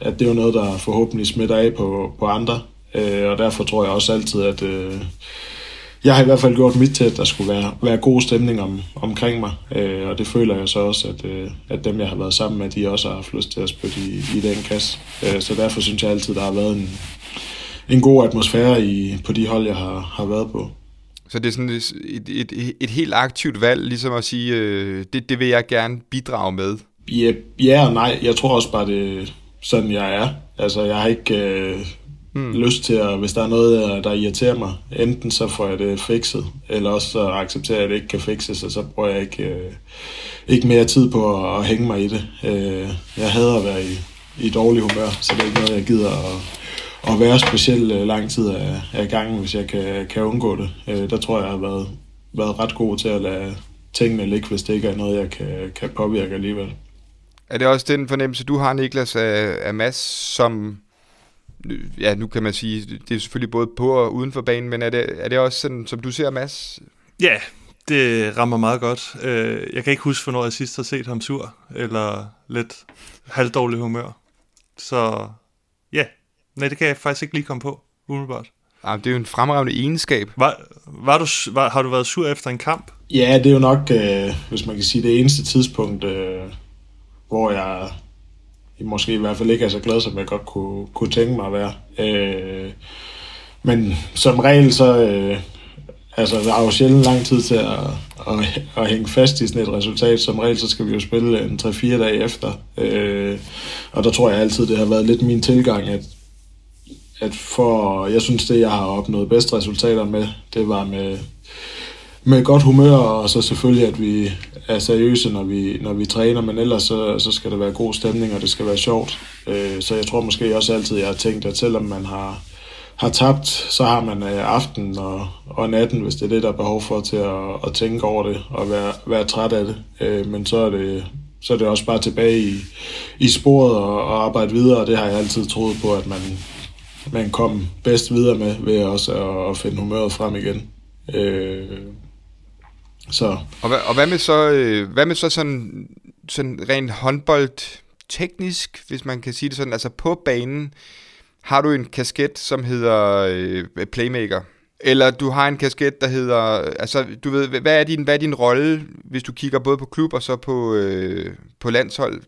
D: at det er jo noget, der forhåbentlig smitter af på, på andre. Øh, og derfor tror jeg også altid, at øh, jeg har i hvert fald gjort mit til, at der skulle være, være god stemning om, omkring mig. Øh, og det føler jeg så også, at, øh, at dem, jeg har været sammen med, de også har haft lyst til at spytte i, i den kasse. Øh, så derfor synes jeg altid, der har været en, en god atmosfære i, på de hold, jeg har, har været på.
B: Så det er sådan et, et, et, et helt aktivt valg, ligesom at sige, øh, det, det vil jeg gerne bidrage med.
D: Ja, ja og nej. Jeg tror også bare, det er sådan, jeg er. Altså, jeg har ikke øh, mm. lyst til at, hvis der er noget, øh, der irriterer mig, enten så får jeg det fikset, eller også så accepterer jeg, at det ikke kan fikses, og så bruger jeg ikke, øh, ikke mere tid på at, at hænge mig i det. Øh, jeg hader at være i, i dårlig humør, så det er ikke noget, jeg gider at, at være specielt øh, lang tid af, af gangen, hvis jeg kan, kan undgå det. Øh, der tror jeg, jeg har været, været ret god til at lade tingene ligge, hvis det ikke er noget, jeg kan, kan påvirke alligevel.
B: Er det også den fornemmelse, du har, Niklas, af, af Mads, som, ja, nu kan man sige, det er selvfølgelig både på og uden for banen, men er det, er det også sådan, som du ser Mads?
E: Ja, det rammer meget godt. Øh, Jeg kan ikke huske, hvornår jeg sidst har set ham sur, eller lidt halvdårlig humør. Så ja, nej, det kan jeg faktisk ikke lige komme på, umiddelbart.
B: Ah, det er jo en fremragende egenskab.
E: Var, var du, var, har du været sur efter en kamp?
D: Ja, det er jo nok, øh, hvis man kan sige, det eneste tidspunkt, øh, hvor jeg måske i hvert fald ikke er så glad, som jeg godt kunne, kunne tænke mig at være. Øh, men som regel, så øh, altså, der er jo sjældent lang tid til at, at, at hænge fast i sådan et resultat. Som regel, så skal vi jo spille en 3-4 dage efter. Øh, og der tror jeg altid, det har været lidt min tilgang, at at for, jeg synes det, jeg har opnået bedste resultater med, det var med, med godt humør, og så selvfølgelig, at vi er seriøse, når vi, når vi træner, men ellers så, så skal der være god stemning, og det skal være sjovt. Øh, så jeg tror måske også altid, jeg har tænkt, at selvom man har, har tabt, så har man øh, aften og, og natten, hvis det er det, der er behov for til at, at tænke over det, og være, være træt af det. Øh, men så er det, så er det også bare tilbage i, i sporet og, og arbejde videre, og det har jeg altid troet på, at man, man kom bedst videre med, ved også at, at finde humøret frem igen. Øh, så.
B: Og, hvad, og hvad med så, øh, hvad med så sådan, sådan rent håndbold teknisk, hvis man kan sige det sådan, altså på banen, har du en kasket, som hedder øh, playmaker, eller du har en kasket, der hedder, altså du ved, hvad er din, hvad er din rolle, hvis du kigger både på klub og så på, øh, på landshold?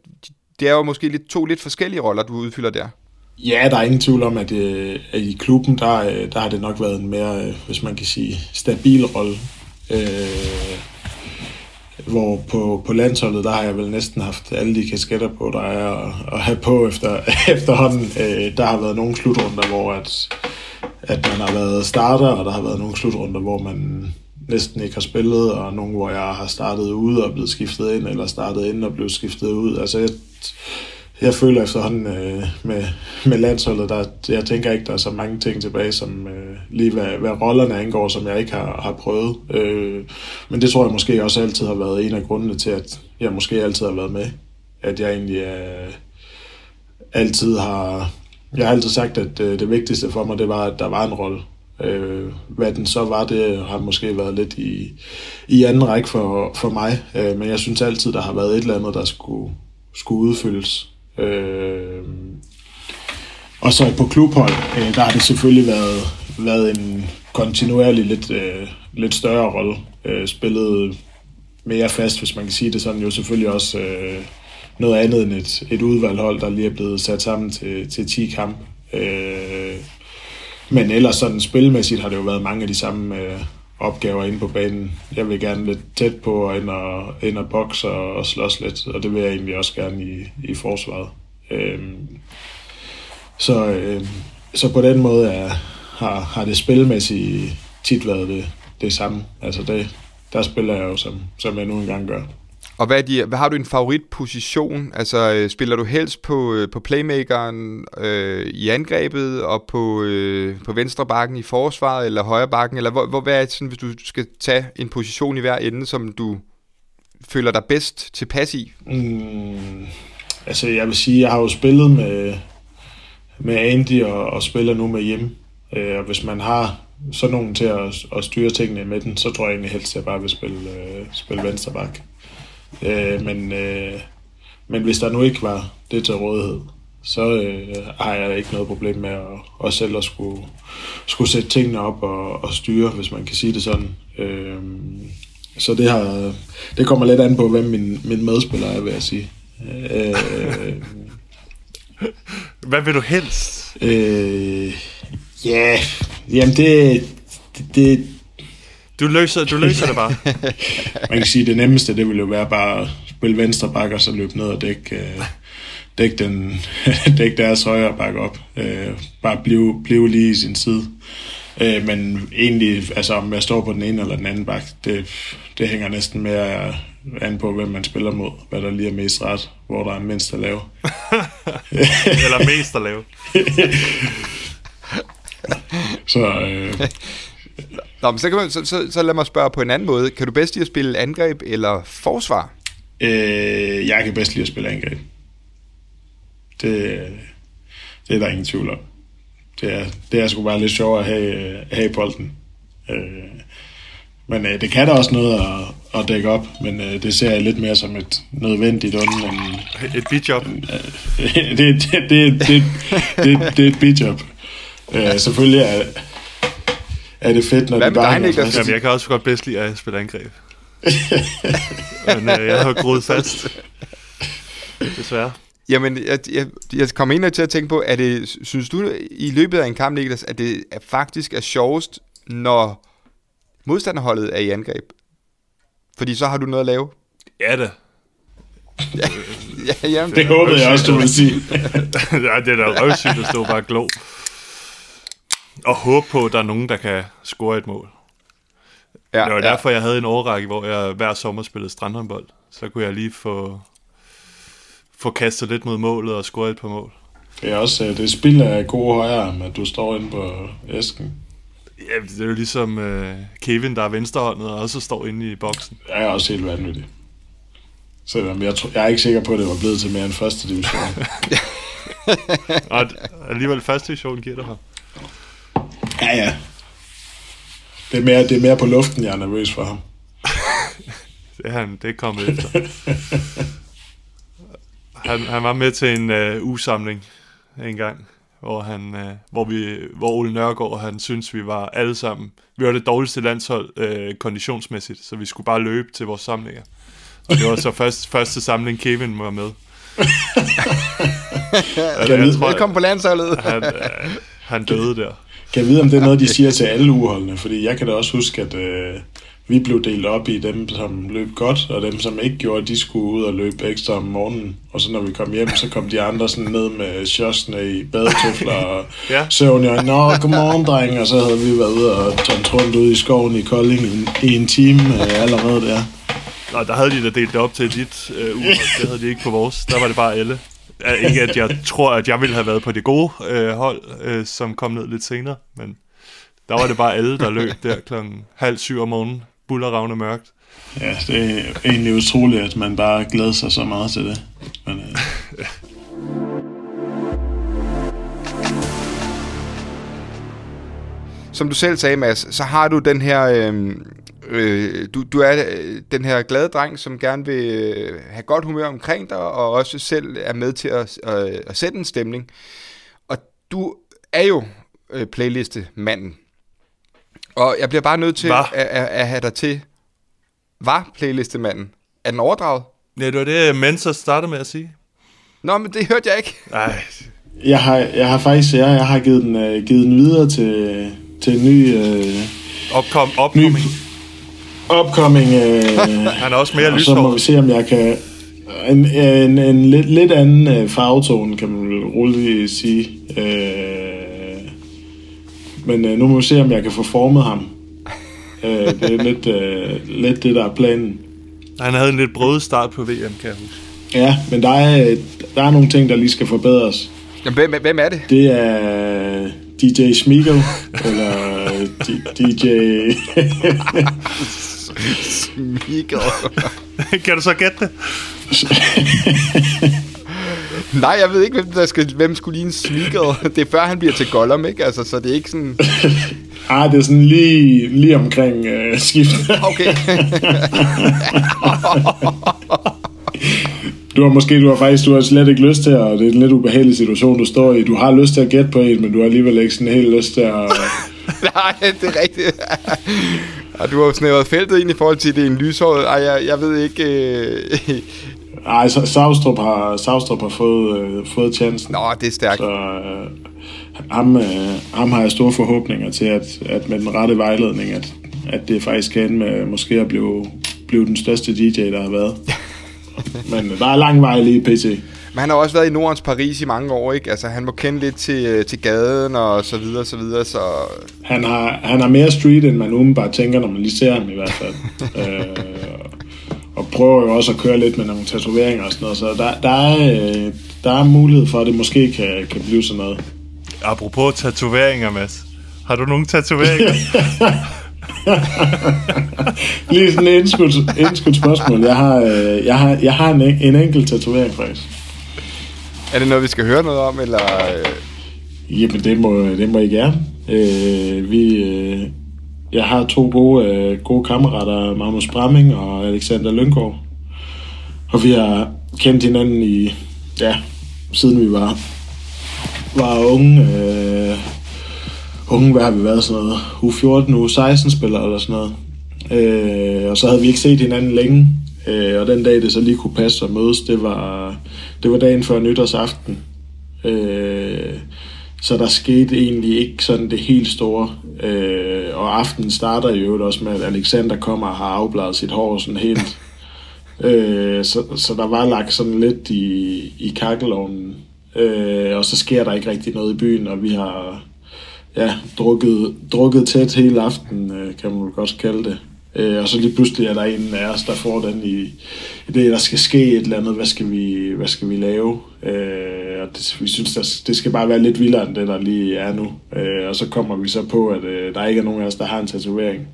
B: Det er jo måske lidt, to lidt forskellige roller, du udfylder der.
D: Ja, der er ingen tvivl om, at, øh, at i klubben, der, øh, der har det nok været en mere, øh, hvis man kan sige, stabil rolle. Øh, hvor på, på landsholdet, der har jeg vel næsten haft alle de kasketter på, der er at, at have på efter, efterhånden. Øh, der har været nogle slutrunder, hvor at, at man har været starter, og der har været nogle slutrunder, hvor man næsten ikke har spillet, og nogle, hvor jeg har startet ude og blevet skiftet ind, eller startet ind og blevet skiftet ud. Altså, jeg, jeg føler efterhånden øh, med, med landsholdet, der, jeg tænker ikke, der er så mange ting tilbage, som øh, lige hvad, hvad rollerne angår, som jeg ikke har, har prøvet. Øh, men det tror jeg måske også altid har været en af grundene til, at jeg måske altid har været med. At jeg egentlig øh, altid har... Jeg har altid sagt, at øh, det vigtigste for mig, det var, at der var en rolle. Øh, hvad den så var, det har måske været lidt i, i anden række for, for mig. Øh, men jeg synes altid, der har været et eller andet, der skulle, skulle udfyldes. Øh, og så på klubhold, øh, der har det selvfølgelig været, været en kontinuerlig lidt, øh, lidt større rolle. Øh, spillet mere fast, hvis man kan sige det sådan. Jo selvfølgelig også øh, noget andet end et, et udvalghold, der lige er blevet sat sammen til, til 10 kamp. Øh, men ellers sådan spilmæssigt har det jo været mange af de samme øh, opgaver inde på banen. Jeg vil gerne lidt tæt på og ind og, ind og bokse og, og slås lidt, og det vil jeg egentlig også gerne i, i forsvaret. Øhm, så, øhm, så på den måde er, har, har det spilmæssigt tit været det, det samme. Altså det, der spiller jeg jo, som, som jeg nu engang gør.
B: Og hvad, er de, hvad har du en favoritposition? Altså, øh, spiller du helst på, øh, på playmakeren øh, i angrebet, og på, øh, på venstre bakken i forsvaret, eller højre bakken? Eller hvor, hvor, hvad er det sådan, hvis du skal tage en position i hver ende, som du føler dig bedst tilpas i?
D: Mm, altså, jeg vil sige, jeg har jo spillet med, med Andy og, og spiller nu med hjem. Øh, og hvis man har sådan nogen til at, at styre tingene med den, så tror jeg egentlig helst, at jeg bare vil spille, øh, spille venstre bak. Øh, men, øh, men hvis der nu ikke var det til rådighed, så øh, har jeg ikke noget problem med at, at selv at skulle, skulle sætte tingene op og, og styre, hvis man kan sige det sådan. Øh, så det, har, det kommer lidt an på, hvem min, min medspiller er, vil jeg sige. Øh,
E: Hvad vil du helst?
D: øh, ja, jamen det, det, det,
E: Du løser, du løser det bare.
D: man kan sige, det nemmeste, det ville jo være bare at spille venstre bak og så løbe ned og dække, øh, dække, den, dække deres højre bak op. Øh, bare blive, blive lige i sin side. Øh, men egentlig, altså om jeg står på den ene eller den anden bak, det, det hænger næsten mere an på, hvem man spiller mod, hvad der lige er mest ret, hvor der er mindst at lave.
E: Eller mest at lave.
D: Så øh,
B: Nå, men så, kan man, så, så, så lad mig spørge på en anden måde. Kan du bedst lide at spille angreb eller forsvar?
D: øh, jeg kan bedst lide at spille angreb. Det, det er der ingen tvivl om. Det er, det er sgu bare lidt sjovere at have, øh, have bolden. Øh, men øh, det kan da også noget at, at dække op, men øh, det ser jeg lidt mere som et nødvendigt ondt end,
E: Et bidjob.
D: det, det, det, det, det, det, det er et bidjob. Øh, selvfølgelig er, er det fedt, når
B: Hvad
D: det bare
B: dig, Niklas?
E: Jamen, jeg kan også godt bedst lide at spille angreb. Men øh, jeg har groet fast. Desværre.
B: Jamen, jeg, jeg, jeg kommer ind til at tænke på, er det, synes du i løbet af en kamp, Niklas, at det er faktisk er sjovest, når modstanderholdet er i angreb? Fordi så har du noget at lave.
E: Ja da.
B: Ja, jamen,
D: Det håbede jeg også, du ville sige.
E: ja, det er da røvsygt at stå bare glo. Og håbe på, at der er nogen, der kan score et mål.
B: ja,
E: Det var
B: ja.
E: derfor, jeg havde en årrække, hvor jeg hver sommer spillede strandhåndbold. Så kunne jeg lige få, få kastet lidt mod målet og score et par mål.
D: Det er også øh, det er spild af gode højre, at du står inde på æsken.
E: Ja, det er jo ligesom øh, Kevin, der er venstrehåndet og også står inde i boksen.
D: Det er også helt vanvittigt. Selvom jeg, tror, jeg er ikke sikker på, at det var blevet til mere end første division.
E: Og alligevel første division giver det her.
D: Ja, ja. Det er, mere, det er mere på luften, jeg er nervøs for ham.
E: Det er, han, det er kommet efter. Han, han var med til en øh, usamling en gang, hvor, han, øh, hvor, vi, hvor Ole Nørgaard han synes vi var alle sammen, vi var det dårligste landshold øh, konditionsmæssigt, så vi skulle bare løbe til vores samlinger. Og det var så først, første samling, Kevin var med. altså, jeg tror,
B: Velkommen på landsholdet.
E: han, øh, han døde der.
D: Kan jeg vide, om det er noget, de siger til alle uholdene? Fordi jeg kan da også huske, at øh, vi blev delt op i dem, som løb godt, og dem, som ikke gjorde, de skulle ud og løbe ekstra om morgenen. Og så når vi kom hjem, så kom de andre sådan ned med shotsene i badetøfler og
E: Ja.
D: søvn øjnene. Nå, godmorgen, dreng. Og så havde vi været ude og tønt rundt ude i skoven i Kolding i, en- i en time øh, allerede der.
E: Nå, der havde de da delt det op til dit øh, uge, det havde de ikke på vores. Der var det bare alle. Ikke at jeg tror, at jeg ville have været på det gode øh, hold, øh, som kom ned lidt senere, men der var det bare alle, der løb der klokken halv syv om morgenen. Bullerravne mørkt.
D: Ja, det er egentlig utroligt, at man bare glæder sig så meget til det. Men, øh,
B: Som du selv sagde, Mads, så har du den her... Øh, øh, du, du er øh, den her glade dreng, som gerne vil øh, have godt humør omkring dig, og også selv er med til at, øh, at sætte en stemning. Og du er jo øh, playlistemanden. Og jeg bliver bare nødt til at, at, at have dig til... Var playlistemanden? Er den overdraget?
E: Ja, det var det, Mensa startede med at sige.
B: Nå, men det hørte jeg ikke.
E: Nej,
D: jeg, har, jeg har faktisk jeg, jeg har givet den, øh, givet den videre til, til en ny øh,
E: opkom, opkoming.
D: Upcoming. Øh,
E: Han er også mere
D: og så må vi
E: lyshåret.
D: se, om jeg kan... En, en, en lidt, lidt anden øh, farvetone, kan man roligt sige. Øh, men øh, nu må vi se, om jeg kan få formet ham. Øh, det er lidt, øh, lidt det, der er planen.
E: Han havde en lidt brødet start på VM, kan jeg huske.
D: Ja, men der er, der er nogle ting, der lige skal forbedres.
B: Jamen, hvem, hvem er det?
D: Det er DJ Smigel, eller D- DJ...
B: Michael.
E: kan du så gætte det?
B: Nej, jeg ved ikke, hvem, der skal, hvem skulle ligne Smeagol. Det er før, han bliver til Gollum, ikke? Altså, så det er ikke sådan...
D: ah, det er sådan lige, lige omkring øh, skiftet.
B: Okay.
D: Du har måske, du har faktisk, du har slet ikke lyst til at, det er en lidt ubehagelig situation, du står i. Du har lyst til at gætte på en, men du har alligevel ikke sådan helt lyst til at...
B: Nej, det er rigtigt. Og du har jo snævret feltet ind i forhold til, at det er en lyshåret. Ej, jeg, jeg ved ikke... Øh...
D: Ej, så Savstrup har, Savstrup har fået, øh, fået chancen.
B: Nå, det er stærkt.
D: Så øh, ham, øh, ham har jeg store forhåbninger til, at, at med den rette vejledning, at, at det faktisk kan med måske at blive, blive den største DJ, der har været. Men øh, der er lang vej lige pt.
B: Men han har også været i Nordens Paris i mange år, ikke? Altså, han må kende lidt til, øh, til gaden og så videre, så videre, så...
D: Han har, han har mere street, end man umiddelbart tænker, når man lige ser ham i hvert fald. øh, og prøver jo også at køre lidt med nogle tatoveringer og sådan noget, så der, der, er, øh, der er mulighed for, at det måske kan, kan blive sådan noget.
E: Apropos tatoveringer, Mads. Har du nogle tatoveringer?
D: Lige sådan et indskudt, indskudt spørgsmål. Jeg har, øh, jeg har, jeg har en, en enkelt tatovering faktisk.
B: Er det noget, vi skal høre noget om, eller... Øh?
D: Jamen, det må, det må I gerne. Øh, vi, øh, jeg har to gode, øh, gode kammerater, Magnus Bramming og Alexander Lyngård. Og vi har kendt hinanden i, ja, siden vi var, var unge. Øh, unge, hvad har vi været sådan noget? U 14, u 16 spiller eller sådan noget. Øh, og så havde vi ikke set hinanden længe. Øh, og den dag, det så lige kunne passe at mødes, det var, det var dagen før nytårsaften. Øh, så der skete egentlig ikke sådan det helt store. Øh, og aftenen starter øvrigt også med, at Alexander kommer og har afbladet sit hår sådan helt. øh, så, så der var lagt sådan lidt i, i kakkelovnen. Øh, og så sker der ikke rigtig noget i byen, og vi har ja, drukket, drukket tæt hele aften, øh, kan man godt kalde det. Øh, og så lige pludselig er der en af os, der får den i, i det, der skal ske et eller andet, hvad skal vi, hvad skal vi lave? Øh, og det, vi synes, der, det skal bare være lidt vildere end det, der lige er nu. Øh, og så kommer vi så på, at øh, der ikke er nogen af os, der har en tatovering.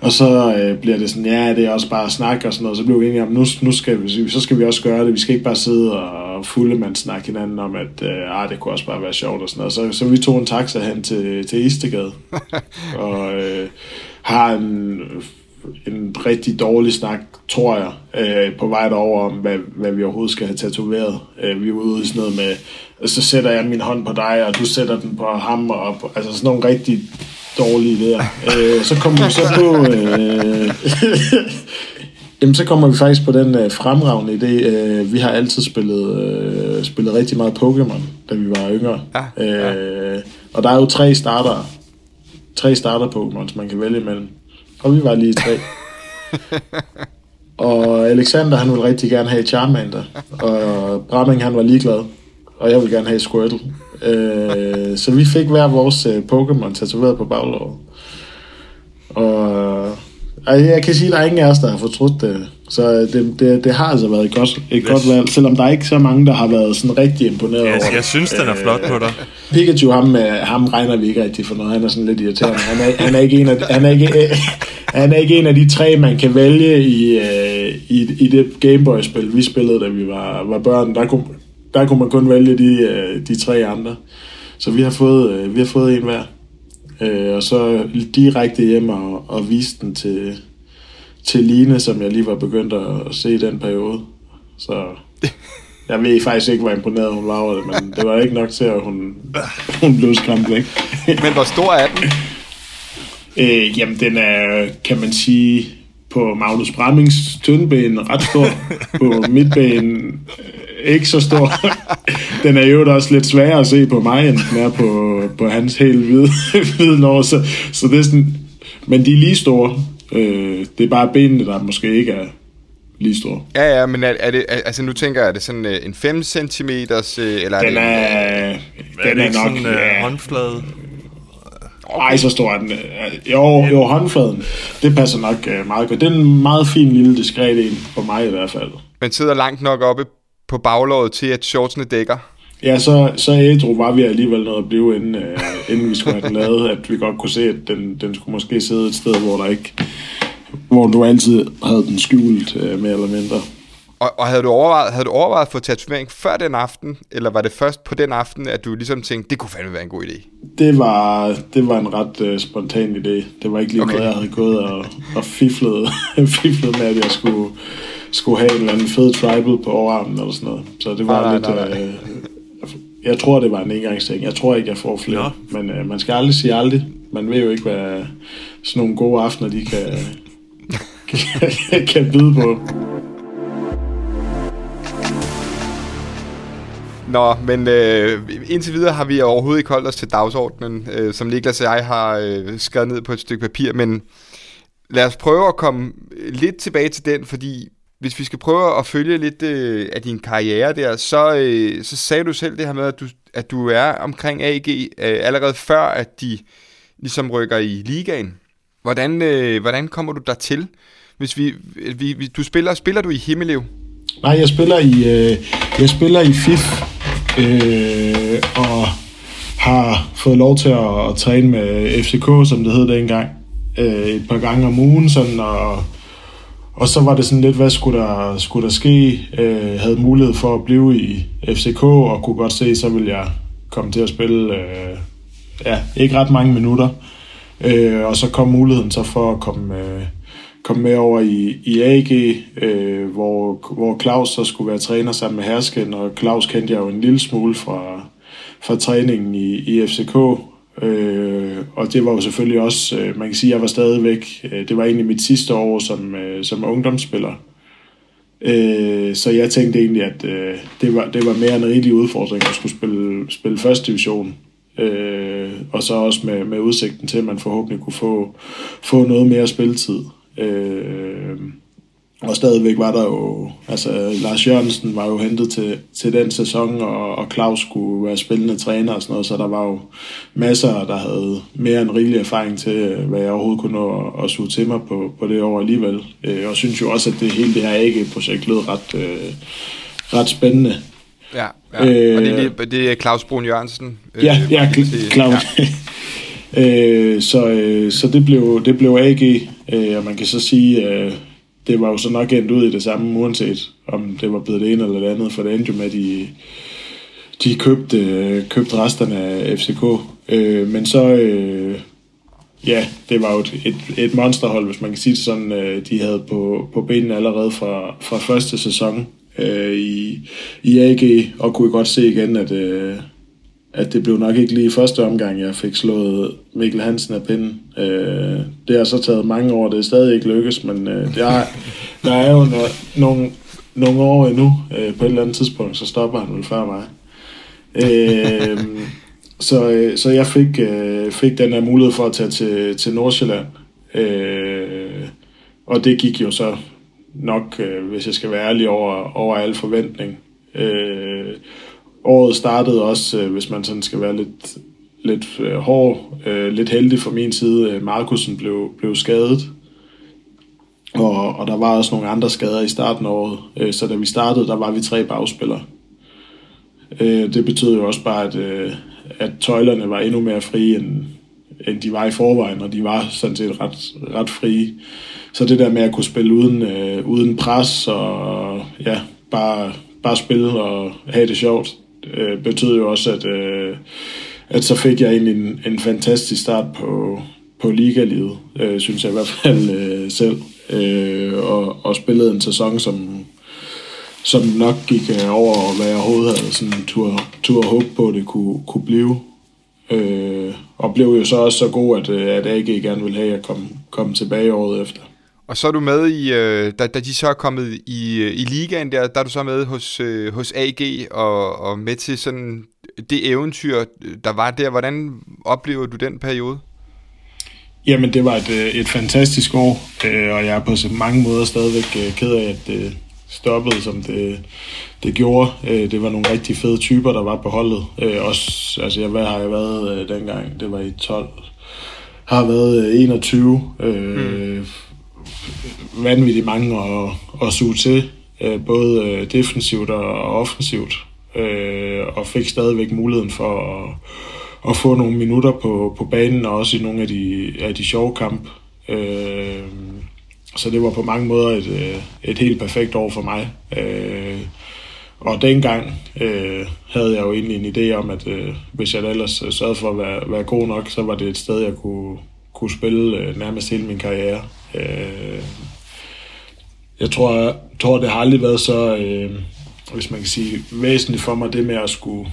D: Og så øh, bliver det sådan, ja, det er også bare snak og sådan noget. Så bliver vi enige om, nu, nu skal vi, så skal vi også gøre det. Vi skal ikke bare sidde og fulde mand snakke hinanden om, at øh, ah, det kunne også bare være sjovt og sådan noget. Så, så vi tog en taxa hen til, til Istegade. og øh, har en, en rigtig dårlig snak, tror jeg, øh, på vej derover om, hvad, hvad vi overhovedet skal have tatoveret. Øh, vi er ude i sådan noget med, så sætter jeg min hånd på dig, og du sætter den på ham, og på, altså sådan nogle rigtig dårlige idéer. Øh, så kommer vi så på... Øh, Jamen, så kommer vi faktisk på den øh, fremragende idé. Øh, vi har altid spillet, øh, spillet rigtig meget Pokémon, da vi var yngre.
B: Ja,
D: øh, og der er jo tre starter. Tre starter Pokémons, man kan vælge imellem. og vi var lige tre. og Alexander, han ville rigtig gerne have Charmander, og Bramming, han var ligeglad, og jeg ville gerne have Squirtle. Øh, så vi fik hver vores øh, Pokémon tatoveret på baglåret. Og jeg kan sige, at der er ingen af os, der har fortrudt det. Så det, det, det har altså været et godt, et godt valg, selvom der er ikke så mange, der har været sådan rigtig imponeret
E: Jeg,
D: over det.
E: jeg synes, den er flot på dig.
D: Pikachu, ham, øh, ham regner vi ikke rigtig for noget. Han er sådan lidt irriterende. Han er, han er, ikke, en af, han er, ikke, øh, han er ikke en af de tre, man kan vælge i, øh, i, i det Gameboy-spil, vi spillede, da vi var, var børn. Der kunne, der kunne man kun vælge de, øh, de tre andre. Så vi har fået, øh, vi har fået en hver. Øh, og så direkte hjem og, og vise den til, til Line, som jeg lige var begyndt at, se i den periode. Så jeg ved faktisk ikke, hvor imponeret hun var over det, men det var ikke nok til, at hun, hun blev skræmt væk.
B: Men hvor stor er den?
D: øh, jamen, den er, kan man sige, på Magnus Brammings tyndben ret stor. på mit ben øh, ikke så stor. den er jo også lidt sværere at se på mig, end den er på, på hans helt hvide, hvide lår. Så, så det er sådan, men de er lige store. Øh, det er bare benene, der måske ikke er lige store.
B: Ja, ja, men er, er det, altså nu tænker jeg, er det sådan øh, en 5 cm, eller er
D: Den
B: det...
D: er,
E: Er
D: den
E: det
D: er nok...
E: sådan
D: ja,
E: håndflade?
D: Ej, så stor er den. Jo, jo, håndfladen. Det passer nok øh, meget godt. Det er en meget fin lille diskret en, for mig i hvert fald.
B: Men sidder langt nok oppe på baglåret til, at shortsene dækker.
D: Ja, så, så ædru var vi alligevel noget at blive, inden, øh, inden vi skulle have den lavet, at vi godt kunne se, at den, den skulle måske sidde et sted, hvor der ikke hvor du altid havde den skjult, øh, mere eller mindre.
B: Og, og havde, du overvejet, havde du overvejet at få tatovering før den aften, eller var det først på den aften, at du ligesom tænkte, det kunne fandme være en god idé?
D: Det var, det var en ret øh, spontan idé. Det var ikke lige
B: Okay.
D: noget, jeg havde gået og, og fiflet, fiflet med, at jeg skulle, skulle have en eller anden fed tribal på overarmen eller sådan noget. Så det var
B: Nej,
D: lidt...
B: nej, nej.
D: Øh, jeg tror, det var en engangsting. Jeg tror ikke, jeg får flere.
E: Nå.
D: Men øh, man skal aldrig sige aldrig. Man ved jo ikke, hvad sådan nogle gode aftener, de kan, kan, kan byde på.
B: Nå, men øh, indtil videre har vi overhovedet ikke holdt os til dagsordenen, øh, som Niklas og jeg har øh, skrevet ned på et stykke papir, men lad os prøve at komme lidt tilbage til den, fordi hvis vi skal prøve at følge lidt øh, af din karriere der, så, øh, så sagde du selv det her med, at du, at du er omkring AG øh, allerede før, at de ligesom rykker i ligaen. Hvordan, øh, hvordan kommer du der til? Hvis vi, vi, vi, du spiller, spiller du i Himmelev?
D: Nej, jeg spiller i, øh, jeg spiller i FIF, øh, og har fået lov til at, at træne med FCK, som det hed dengang, øh, et par gange om ugen, sådan, og, og så var det sådan lidt, hvad skulle der, skulle der ske? Øh, havde mulighed for at blive i FCK, og kunne godt se, så ville jeg komme til at spille, øh, ja, ikke ret mange minutter. Øh, og så kom muligheden så for at komme, øh, komme med over i, i AG, øh, hvor, hvor Claus så skulle være træner sammen med Hersken, og Claus kendte jeg jo en lille smule fra, fra træningen i, i FCK. Øh, og det var jo selvfølgelig også, øh, man kan sige, at jeg var stadigvæk, øh, det var egentlig mit sidste år som, øh, som ungdomsspiller. Øh, så jeg tænkte egentlig, at øh, det, var, det var mere en rigtig udfordring at skulle spille, spille første division. Øh, og så også med, med udsigten til, at man forhåbentlig kunne få, få noget mere spilletid. Øh, og stadigvæk var der jo, altså Lars Jørgensen var jo hentet til, til den sæson, og, og Claus skulle være spillende træner og sådan noget, så der var jo masser, der havde mere end rigelig erfaring til, hvad jeg overhovedet kunne nå at, at suge til mig på, på det år alligevel. Øh, og synes jo også, at det hele det her AG-projekt lød ret, øh, ret spændende.
B: Ja, ja. Øh, og det, er- det er Claus Brun Jørgensen.
D: Ja,
B: øh,
D: ja, Cl- Claus. Ja. øh, så øh, så det, blev, det blev AG, øh, og man kan så sige, øh, det var jo så nok endt ud i det samme, uanset om det var blevet det ene eller det andet, for det endte jo med, at de, de købte, købte resterne af FCK. Øh, men så, øh, ja, det var jo et, et, et monsterhold, hvis man kan sige det sådan. Øh, de havde på, på benene allerede fra, fra første sæson øh, i, i AG, og kunne godt se igen, at, øh, at det blev nok ikke lige første omgang, jeg fik slået Mikkel Hansen af pinden. Øh, det har så taget mange år, det er stadig ikke lykkes, men øh, der, er, der er jo no- nogle, nogle år endnu. Øh, på et eller andet tidspunkt, så stopper han vel før mig. Øh, så, øh, så jeg fik, øh, fik den her mulighed for at tage til, til Nordsjælland. Øh, og det gik jo så nok, øh, hvis jeg skal være ærlig, over, over al forventning. Øh, året startede også, øh, hvis man sådan skal være lidt, lidt øh, hård, øh, lidt heldig fra min side. Øh, Markusen blev, blev skadet, og, og der var også nogle andre skader i starten af året. Øh, så da vi startede, der var vi tre bagspillere. Øh, det betød jo også bare, at, øh, at tøjlerne var endnu mere frie, end, end de var i forvejen, og de var sådan set ret, ret frie. Så det der med at kunne spille uden, øh, uden pres og ja, bare, bare spille og have det sjovt, øh, betød jo også, at, øh, at så fik jeg egentlig en, en fantastisk start på, på ligalivet, øh, synes jeg i hvert fald øh, selv. Øh, og, og spillede en sæson, som, som nok gik øh, over, hvad jeg overhovedet havde sådan tur, tur håb på, at det kunne, kunne blive. Øh, og blev jo så også så god, at, øh, at AG gerne ville have at komme, komme tilbage året efter.
B: Og så er du med i, øh, da, da de så er kommet i, øh, i ligaen der, der er du så med hos, øh, hos AG og, og med til sådan det eventyr, der var der. Hvordan oplever du den periode?
D: Jamen, det var et, øh, et fantastisk år, øh, og jeg er på så mange måder stadigvæk øh, ked af, at det stoppede, som det, det gjorde. Det var nogle rigtig fede typer, der var på holdet. Også, altså, jeg, hvad har jeg været dengang? Det var i 12. Har været 21. Mm. Vanvittigt mange at, at suge til, øh, både øh, defensivt og offensivt. Øh, og fik stadigvæk muligheden for at at få nogle minutter på, på banen, og også i nogle af de, af de sjove kamp. Så det var på mange måder et, et helt perfekt år for mig. Og dengang øh, havde jeg jo egentlig en idé om, at øh, hvis jeg ellers sørgede for at være, være god nok, så var det et sted, jeg kunne, kunne spille øh, nærmest hele min karriere. Øh, jeg tror, jeg tror, det har aldrig været så, øh, hvis man kan sige, væsentligt for mig, det med at skulle,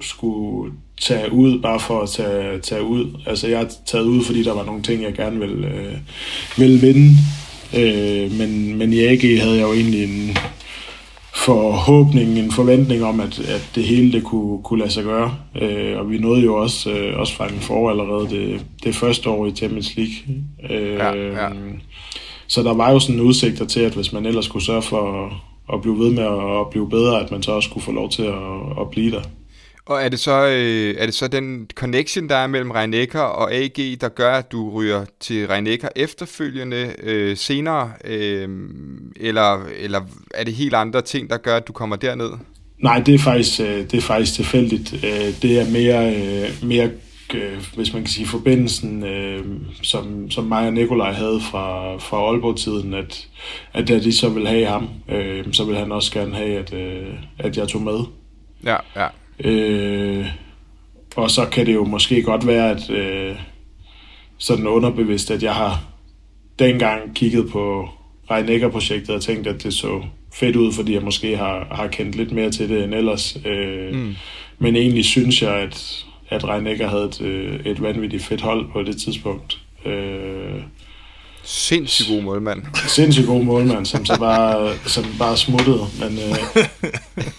D: skulle tage ud, bare for at tage, tage ud. Altså, jeg har taget ud, fordi der var nogle ting, jeg gerne ville, øh, ville vinde. Øh, men, men i AG havde jeg jo egentlig en forhåbning, en forventning om, at, at det hele det kunne, kunne lade sig gøre. Øh, og vi nåede jo også, øh, også en for allerede det, det første år i Champions League. Øh, ja, ja. Så der var jo sådan en udsigter til, at hvis man ellers skulle sørge for at, at blive ved med at, at blive bedre, at man så også kunne få lov til at, at blive der.
B: Og er det, så, øh, er det så den connection, der er mellem Reinecker og AG, der gør, at du ryger til Reinecker efterfølgende øh, senere? Øh, eller, eller er det helt andre ting, der gør, at du kommer derned?
D: Nej, det er faktisk, øh, det er faktisk tilfældigt. Øh, det er mere, øh, mere hvis man kan sige, forbindelsen, som, som mig og Nikolaj havde fra, fra Aalborg-tiden, at, at da de så vil have ham, så vil han også gerne have, at, at jeg tog med.
B: Ja, ja.
D: Øh, og så kan det jo måske godt være, at øh, sådan underbevidst, at jeg har dengang kigget på Reinecker-projektet og tænkt, at det så fedt ud, fordi jeg måske har, har kendt lidt mere til det end ellers. Øh, mm. Men egentlig synes jeg, at, at Reinecker havde et, øh, et vanvittigt fedt hold på det tidspunkt. Øh,
B: Sindssygt god målmand.
D: Sindssygt god målmand, som så bare, som bare smuttede. Men, øh,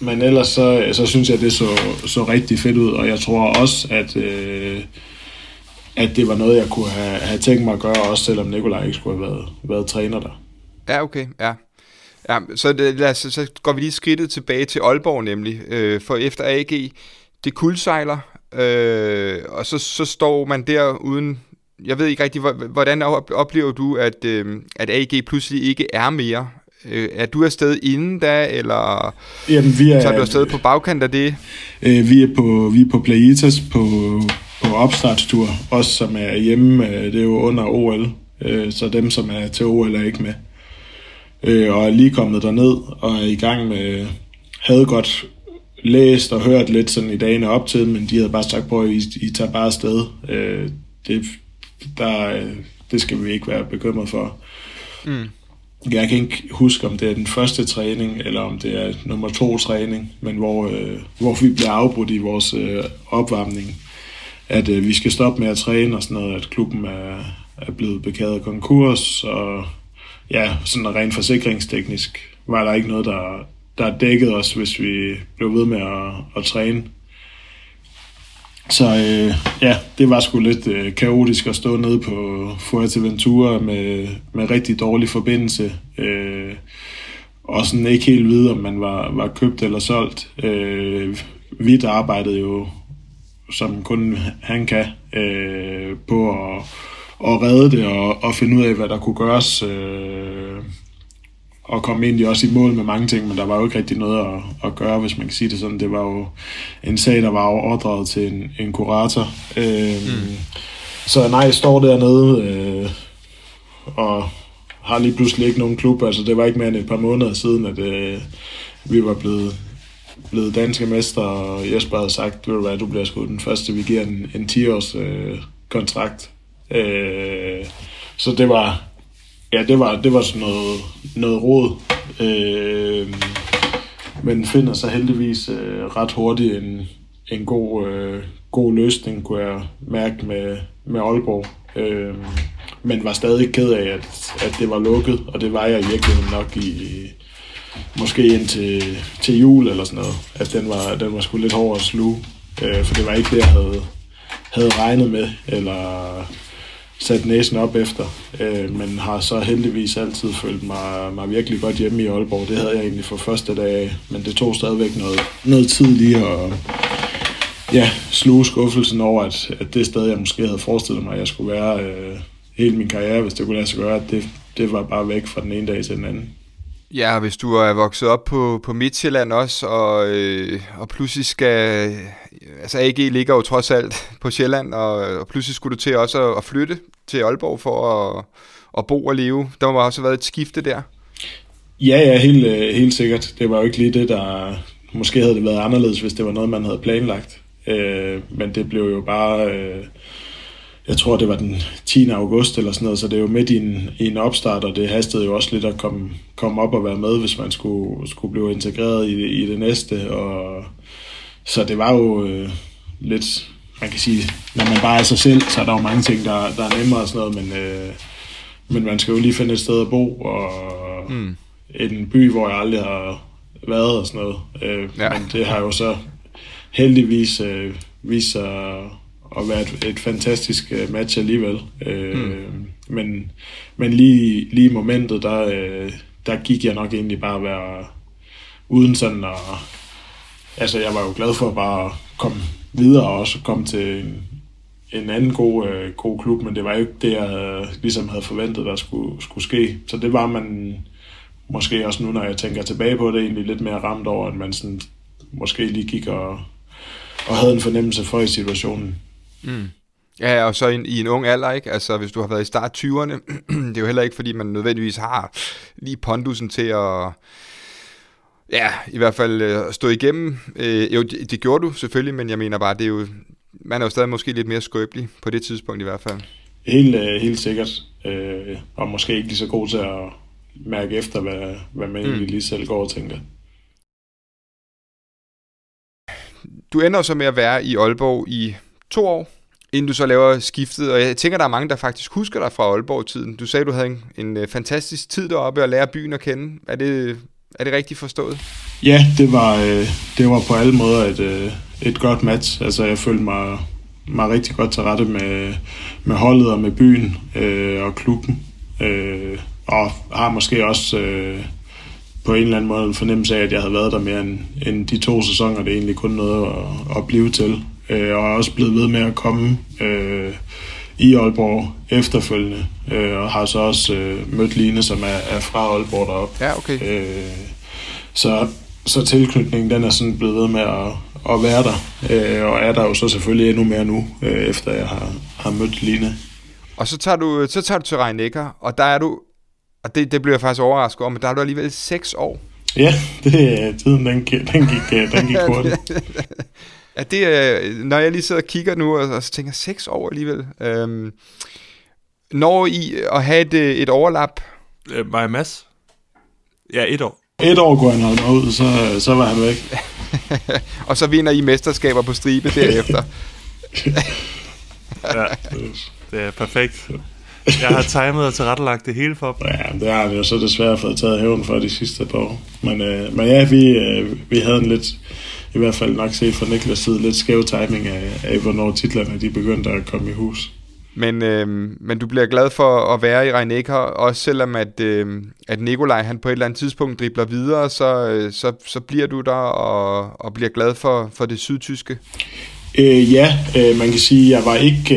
D: men ellers så, så synes jeg, det så, så rigtig fedt ud, og jeg tror også, at, øh, at det var noget, jeg kunne have, have tænkt mig at gøre, også selvom Nikolaj ikke skulle have været, været træner der.
B: Ja, okay, ja. Ja, så, det, lad os, så går vi lige skridtet tilbage til Aalborg nemlig, øh, for efter AG, det kuldsejler, øh, og så, så står man der uden jeg ved ikke rigtig, hvordan oplever du, at, øh, at AG pludselig ikke er mere? Øh, er du afsted inden da, eller
D: Jamen, vi er,
B: tager du afsted på bagkant af det?
D: Øh, vi er på, vi er på Playitas på, på opstartstur, os som er hjemme, øh, det er jo under OL, øh, så dem som er til OL er ikke med. Øh, og er lige kommet derned og er i gang med, havde godt læst og hørt lidt sådan i dagene op til, men de havde bare sagt på, at I, I tager bare afsted. Øh, det der, det skal vi ikke være bekymret for. Mm. Jeg kan ikke huske, om det er den første træning, eller om det er nummer to træning, men hvor, øh, hvor vi bliver afbrudt i vores øh, opvarmning. At øh, vi skal stoppe med at træne og sådan noget, at klubben er, er blevet bekadet konkurs, og ja, sådan rent forsikringsteknisk var der ikke noget, der, der dækkede os, hvis vi blev ved med at, at træne så øh, ja, det var sgu lidt øh, kaotisk at stå nede på Fuerteventura med, med rigtig dårlig forbindelse. Øh, og sådan ikke helt vide, om man var, var købt eller solgt. Øh, Vidt arbejdede jo, som kun han kan, øh, på at, at redde det og, og finde ud af, hvad der kunne gøres. Øh, og kom egentlig også i mål med mange ting, men der var jo ikke rigtig noget at, at gøre, hvis man kan sige det sådan. Det var jo en sag, der var overdraget til en, en kurator. Øh, mm. Så nej, jeg står dernede øh, og har lige pludselig ikke nogen klub. Altså, det var ikke mere end et par måneder siden, at øh, vi var blevet, blevet danske mester, og Jesper havde sagt, ved du hvad, du bliver sgu den første, vi giver en, en 10-års øh, kontrakt. Øh, så det var, ja, det var, det var sådan noget, noget råd. Øh, men finder så heldigvis øh, ret hurtigt en, en god, øh, god løsning, kunne jeg mærke med, med Aalborg. Øh, men var stadig ked af, at, at det var lukket, og det var jeg i virkeligheden nok i måske ind til, til jul eller sådan noget, at den var, den var sgu lidt hård at sluge, øh, for det var ikke det, jeg havde, havde regnet med, eller sat næsen op efter, øh, men har så heldigvis altid følt mig, mig virkelig godt hjemme i Aalborg. Det havde jeg egentlig for første dag, men det tog stadigvæk noget, noget tid lige at ja, sluge skuffelsen over, at, at det sted, jeg måske havde forestillet mig, at jeg skulle være øh, hele min karriere, hvis det kunne lade sig gøre, at det, det var bare væk fra den ene dag til den anden.
B: Ja, hvis du er vokset op på, på Midtjylland også, og, øh, og pludselig skal... Altså AG ligger jo trods alt på Sjælland, og, og pludselig skulle du til også at, at flytte til Aalborg for at, at bo og leve. Der må også have været et skifte der.
D: Ja, ja, helt, øh, helt sikkert. Det var jo ikke lige det, der... Måske havde det været anderledes, hvis det var noget, man havde planlagt. Øh, men det blev jo bare... Øh, jeg tror, det var den 10. august eller sådan noget, så det er jo midt i en, i en opstart, og det hastede jo også lidt at komme, komme op og være med, hvis man skulle, skulle blive integreret i, i det næste. Og, så det var jo øh, lidt, man kan sige, når man bare er sig selv, så er der jo mange ting, der, der er nemmere og sådan noget, men, øh, men man skal jo lige finde et sted at bo, og mm. en by, hvor jeg aldrig har været og sådan noget. Øh, ja. Men det har jo så heldigvis øh, vist sig at være et, et fantastisk øh, match alligevel. Øh, mm. Men, men lige, lige i momentet, der, øh, der gik jeg nok egentlig bare at være uden sådan at... Altså, jeg var jo glad for at bare komme videre og også komme til en, en anden god, øh, god klub, men det var jo ikke det, jeg ligesom havde forventet, der skulle, skulle ske. Så det var man måske også nu, når jeg tænker tilbage på det, egentlig lidt mere ramt over, at man sådan, måske lige gik og, og havde en fornemmelse for i situationen.
B: Mm. Ja, og så i, i en ung alder, ikke? Altså, hvis du har været i start 20'erne, det er jo heller ikke, fordi man nødvendigvis har lige pondusen til at, ja, i hvert fald øh, stå igennem. Øh, jo, det, det gjorde du selvfølgelig, men jeg mener bare, det er jo, man er jo stadig måske lidt mere skrøbelig på det tidspunkt i hvert fald.
D: Helt, øh, helt sikkert. Øh, og måske ikke lige så god til at mærke efter, hvad, hvad man mm. egentlig lige selv går og tænker.
B: Du ender så med at være i Aalborg i to år, inden du så laver skiftet. Og jeg tænker, der er mange, der faktisk husker dig fra Aalborg-tiden. Du sagde, du havde en, en øh, fantastisk tid deroppe og lære byen at kende. Er det, er det rigtigt forstået?
D: Ja, det var, øh, det var på alle måder et, øh, et godt match. Altså, jeg følte mig, mig rigtig godt til rette med, med holdet og med byen øh, og klubben. Øh, og har måske også øh, på en eller anden måde en fornemmelse af, at jeg havde været der mere end, end de to sæsoner. Det er egentlig kun noget at, at blive til øh, og er også blevet ved med at komme øh, i Aalborg efterfølgende, øh, og har så også øh, mødt Line, som er, er fra Aalborg deroppe.
B: Ja, okay.
D: Øh, så, så tilknytningen, den er sådan blevet ved med at, at være der, øh, og er der jo så selvfølgelig endnu mere nu, øh, efter jeg har, har mødt Line.
B: Og så tager du, så tager du til rhein og der er du, og det, det bliver jeg faktisk overrasket over, men der er du alligevel seks år.
D: Ja, det, tiden den, den gik, den gik hurtigt.
B: Ja, det, øh, når jeg lige sidder og kigger nu, og, og så tænker seks år alligevel. Øhm, når I at have et, et overlap?
E: Øh, mig Mads? Ja, et år.
D: Et år går han holde mig ud, så, så var han væk.
B: og så vinder I mesterskaber på stribe derefter.
E: ja, det er perfekt. Jeg har timet og tilrettelagt det hele for
D: dem. Ja, det har vi jo så desværre fået taget hævn for de sidste par år. Men, øh, men ja, vi, øh, vi havde en lidt i hvert fald nok set fra Niklas side lidt skæv timing af, af hvornår titlerne de begyndte at komme i hus.
B: Men, øh, men du bliver glad for at være i rhein også selvom at, øh, at Nikolaj han på et eller andet tidspunkt dribler videre, så, øh, så, så bliver du der og, og bliver glad for, for det sydtyske?
D: Øh, ja, øh, man kan sige, at jeg var ikke,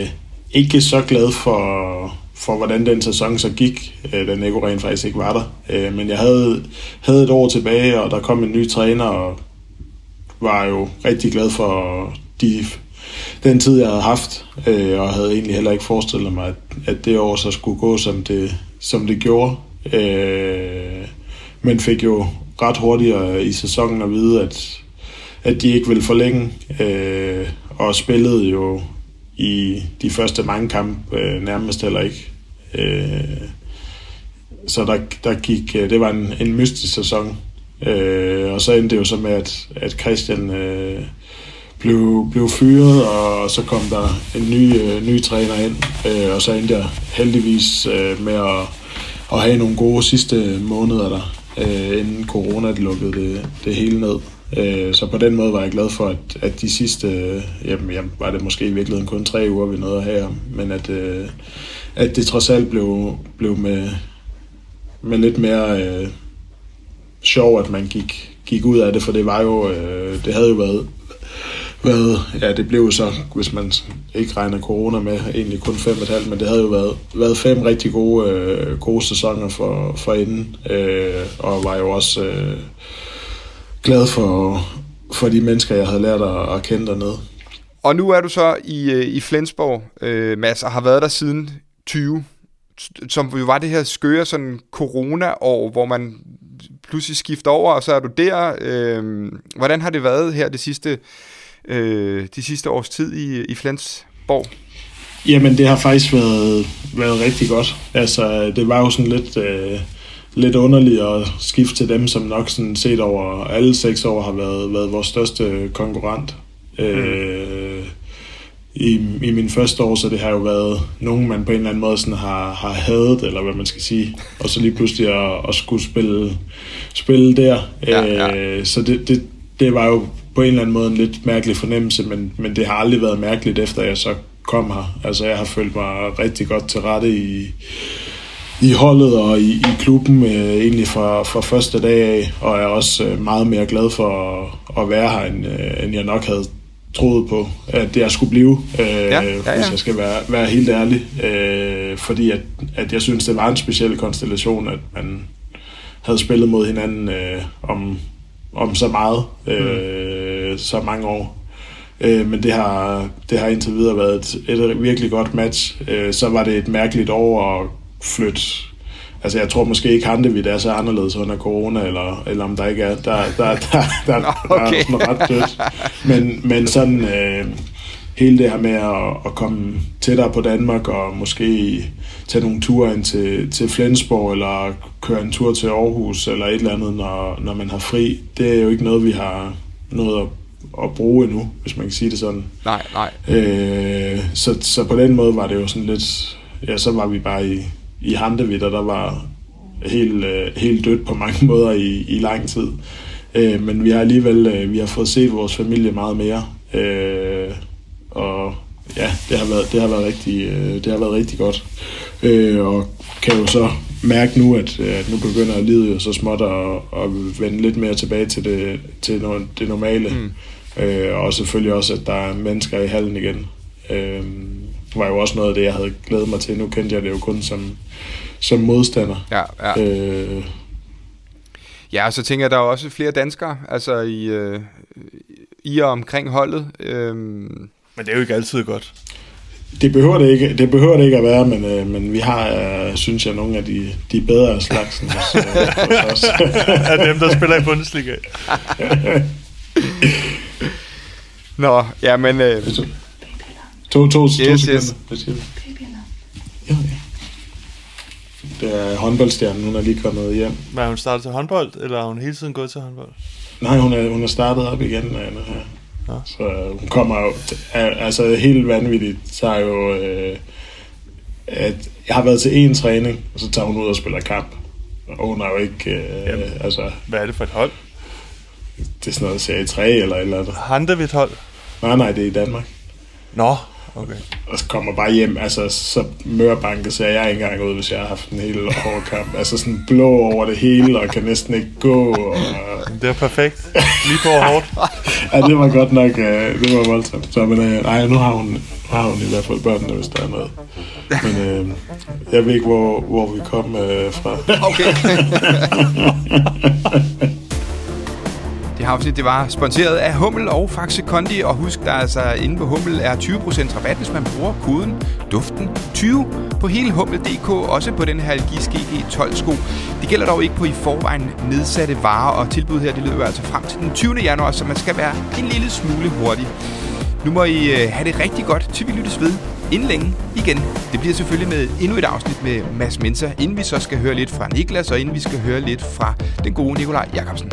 D: øh, ikke så glad for, for, hvordan den sæson så gik, øh, da Nico rent faktisk ikke var der. Øh, men jeg havde, havde et år tilbage, og der kom en ny træner, og var jo rigtig glad for de den tid, jeg havde haft, øh, og havde egentlig heller ikke forestillet mig, at, at det år så skulle gå, som det, som det gjorde. Øh, men fik jo ret hurtigt i sæsonen at vide, at, at de ikke ville forlænge, øh, og spillede jo i de første mange kampe øh, nærmest heller ikke. Øh, så der, der gik, øh, det var en, en mystisk sæson. Øh, og så endte det jo så med, at, at Christian øh, blev, blev fyret, og så kom der en ny, øh, ny træner ind, øh, og så endte jeg heldigvis øh, med at, at have nogle gode sidste måneder der, øh, inden corona lukkede det, det hele ned. Øh, så på den måde var jeg glad for, at, at de sidste, øh, jamen, jamen, var det måske i virkeligheden kun tre uger, vi nåede at have men at, øh, at det trods alt blev, blev med, med lidt mere øh, sjov, at man gik, gik ud af det, for det var jo, øh, det havde jo været været, ja, det blev så, hvis man ikke regner corona med, egentlig kun fem et halvt, men det havde jo været, været fem rigtig gode, øh, gode sæsoner for, for inden, øh, og var jo også øh, glad for, for de mennesker, jeg havde lært at, at kende dernede.
B: Og nu er du så i, øh, i Flensborg, øh, Mads, og har været der siden 20, som jo var det her skøre sådan corona-år, hvor man pludselig skifter over, og så er du der. Øh, hvordan har det været her det sidste øh, de sidste års tid i, i Flensborg?
D: Jamen, det har faktisk været, været rigtig godt. Altså, det var jo sådan lidt, øh, lidt underligt at skifte til dem, som nok sådan set over alle seks år har været, været vores største konkurrent. Mm. Øh, i, i min første år, så det har jo været nogen, man på en eller anden måde sådan har, har hadet, eller hvad man skal sige, og så lige pludselig at, at skulle spille, spille der. Ja, ja. Øh, så det, det, det var jo på en eller anden måde en lidt mærkelig fornemmelse, men, men det har aldrig været mærkeligt, efter jeg så kom her. Altså, jeg har følt mig rigtig godt til rette i, i holdet og i, i klubben øh, egentlig fra, fra første dag af, og er også øh, meget mere glad for at, at være her, end, øh, end jeg nok havde troet på, at det jeg skulle blive, øh, ja, ja, ja. hvis jeg skal være, være helt ærlig. Øh, fordi at, at jeg synes, det var en speciel konstellation, at man havde spillet mod hinanden øh, om om så meget, øh, mm. så mange år. Øh, men det har, det har indtil videre været et, et virkelig godt match. Øh, så var det et mærkeligt år at flytte Altså, jeg tror måske ikke, Handevidt er så anderledes under corona, eller, eller om der ikke er. Der, der, der, der, der, okay. der er sådan ret dødt. Men, men sådan øh, hele det her med at, at komme tættere på Danmark, og måske tage nogle ture ind til, til Flensborg, eller køre en tur til Aarhus, eller et eller andet, når, når man har fri. Det er jo ikke noget, vi har noget at, at bruge endnu, hvis man kan sige det sådan.
B: Nej, nej.
D: Øh, så, så på den måde var det jo sådan lidt... Ja, så var vi bare i, i Handevidt, og der var helt, øh, helt dødt på mange måder i, i lang tid. Øh, men vi har alligevel øh, vi har fået set vores familie meget mere. Øh, og ja, det har været, det har været, rigtig, øh, det har været rigtig godt. Øh, og kan jo så mærke nu, at, at nu begynder livet jo så småt at, at vende lidt mere tilbage til det, til det normale. Mm. Øh, og selvfølgelig også, at der er mennesker i hallen igen. Øh, var jo også noget af det, jeg havde glædet mig til. Nu kendte jeg det jo kun som, som modstander.
B: Ja, ja. Øh, ja, og så tænker jeg, der er også flere danskere altså i, øh, i og omkring holdet. Øh,
E: men det er jo ikke altid godt.
D: Det behøver det ikke, det behøver det ikke at være, men, øh, men vi har, øh, synes jeg, nogle af de, de bedre slagsen hos, øh, hos os.
E: af dem, der spiller i Bundesliga.
B: Nå, ja, men... Øh,
D: to, to, to, yes,
B: to sekunder.
D: Yes. Ja, ja. Det er håndboldstjernen, hun er lige kommet hjem.
E: Men har hun startet til håndbold, eller har hun hele tiden gået til håndbold?
D: Nej, hun er, hun er startet op igen. Øh, her. Ja. Så hun kommer jo, altså helt vanvittigt, så er jo, øh, at jeg har været til én træning, og så tager hun ud og spiller kamp. Og hun er jo ikke, øh, Jamen,
E: altså... Hvad er det for et hold?
D: det er sådan noget serie 3 eller et eller andet.
E: Handevidt hold?
D: Nej, nej, det er i Danmark.
E: Nå, okay.
D: Og så kommer bare hjem, altså så mørbanket ser jeg ikke engang ud, hvis jeg har haft en helt hård kamp. Altså sådan blå over det hele, og kan næsten ikke gå. Og...
E: Det er perfekt. Lige på hårdt.
D: ja, det var godt nok, uh, det var voldsomt. Så, men uh, nej, nu har hun, nu har hun i hvert fald børnene, hvis der er noget. Men uh, jeg ved ikke, hvor, hvor vi kom uh, fra.
B: Okay. Afsnit det var sponsoreret af Hummel og Faxe Kondi, og husk, der altså inde på Hummel er 20% rabat, hvis man bruger koden DUFTEN20 på hele Hummel.dk, også på den her LG GG 12 sko. Det gælder dog ikke på i forvejen nedsatte varer, og tilbud her det løber altså frem til den 20. januar, så man skal være en lille smule hurtig. Nu må I øh, have det rigtig godt, til vi lyttes ved inden længe igen. Det bliver selvfølgelig med endnu et afsnit med Mads Mensa, inden vi så skal høre lidt fra Niklas, og inden vi skal høre lidt fra den gode Nikolaj Jakobsen.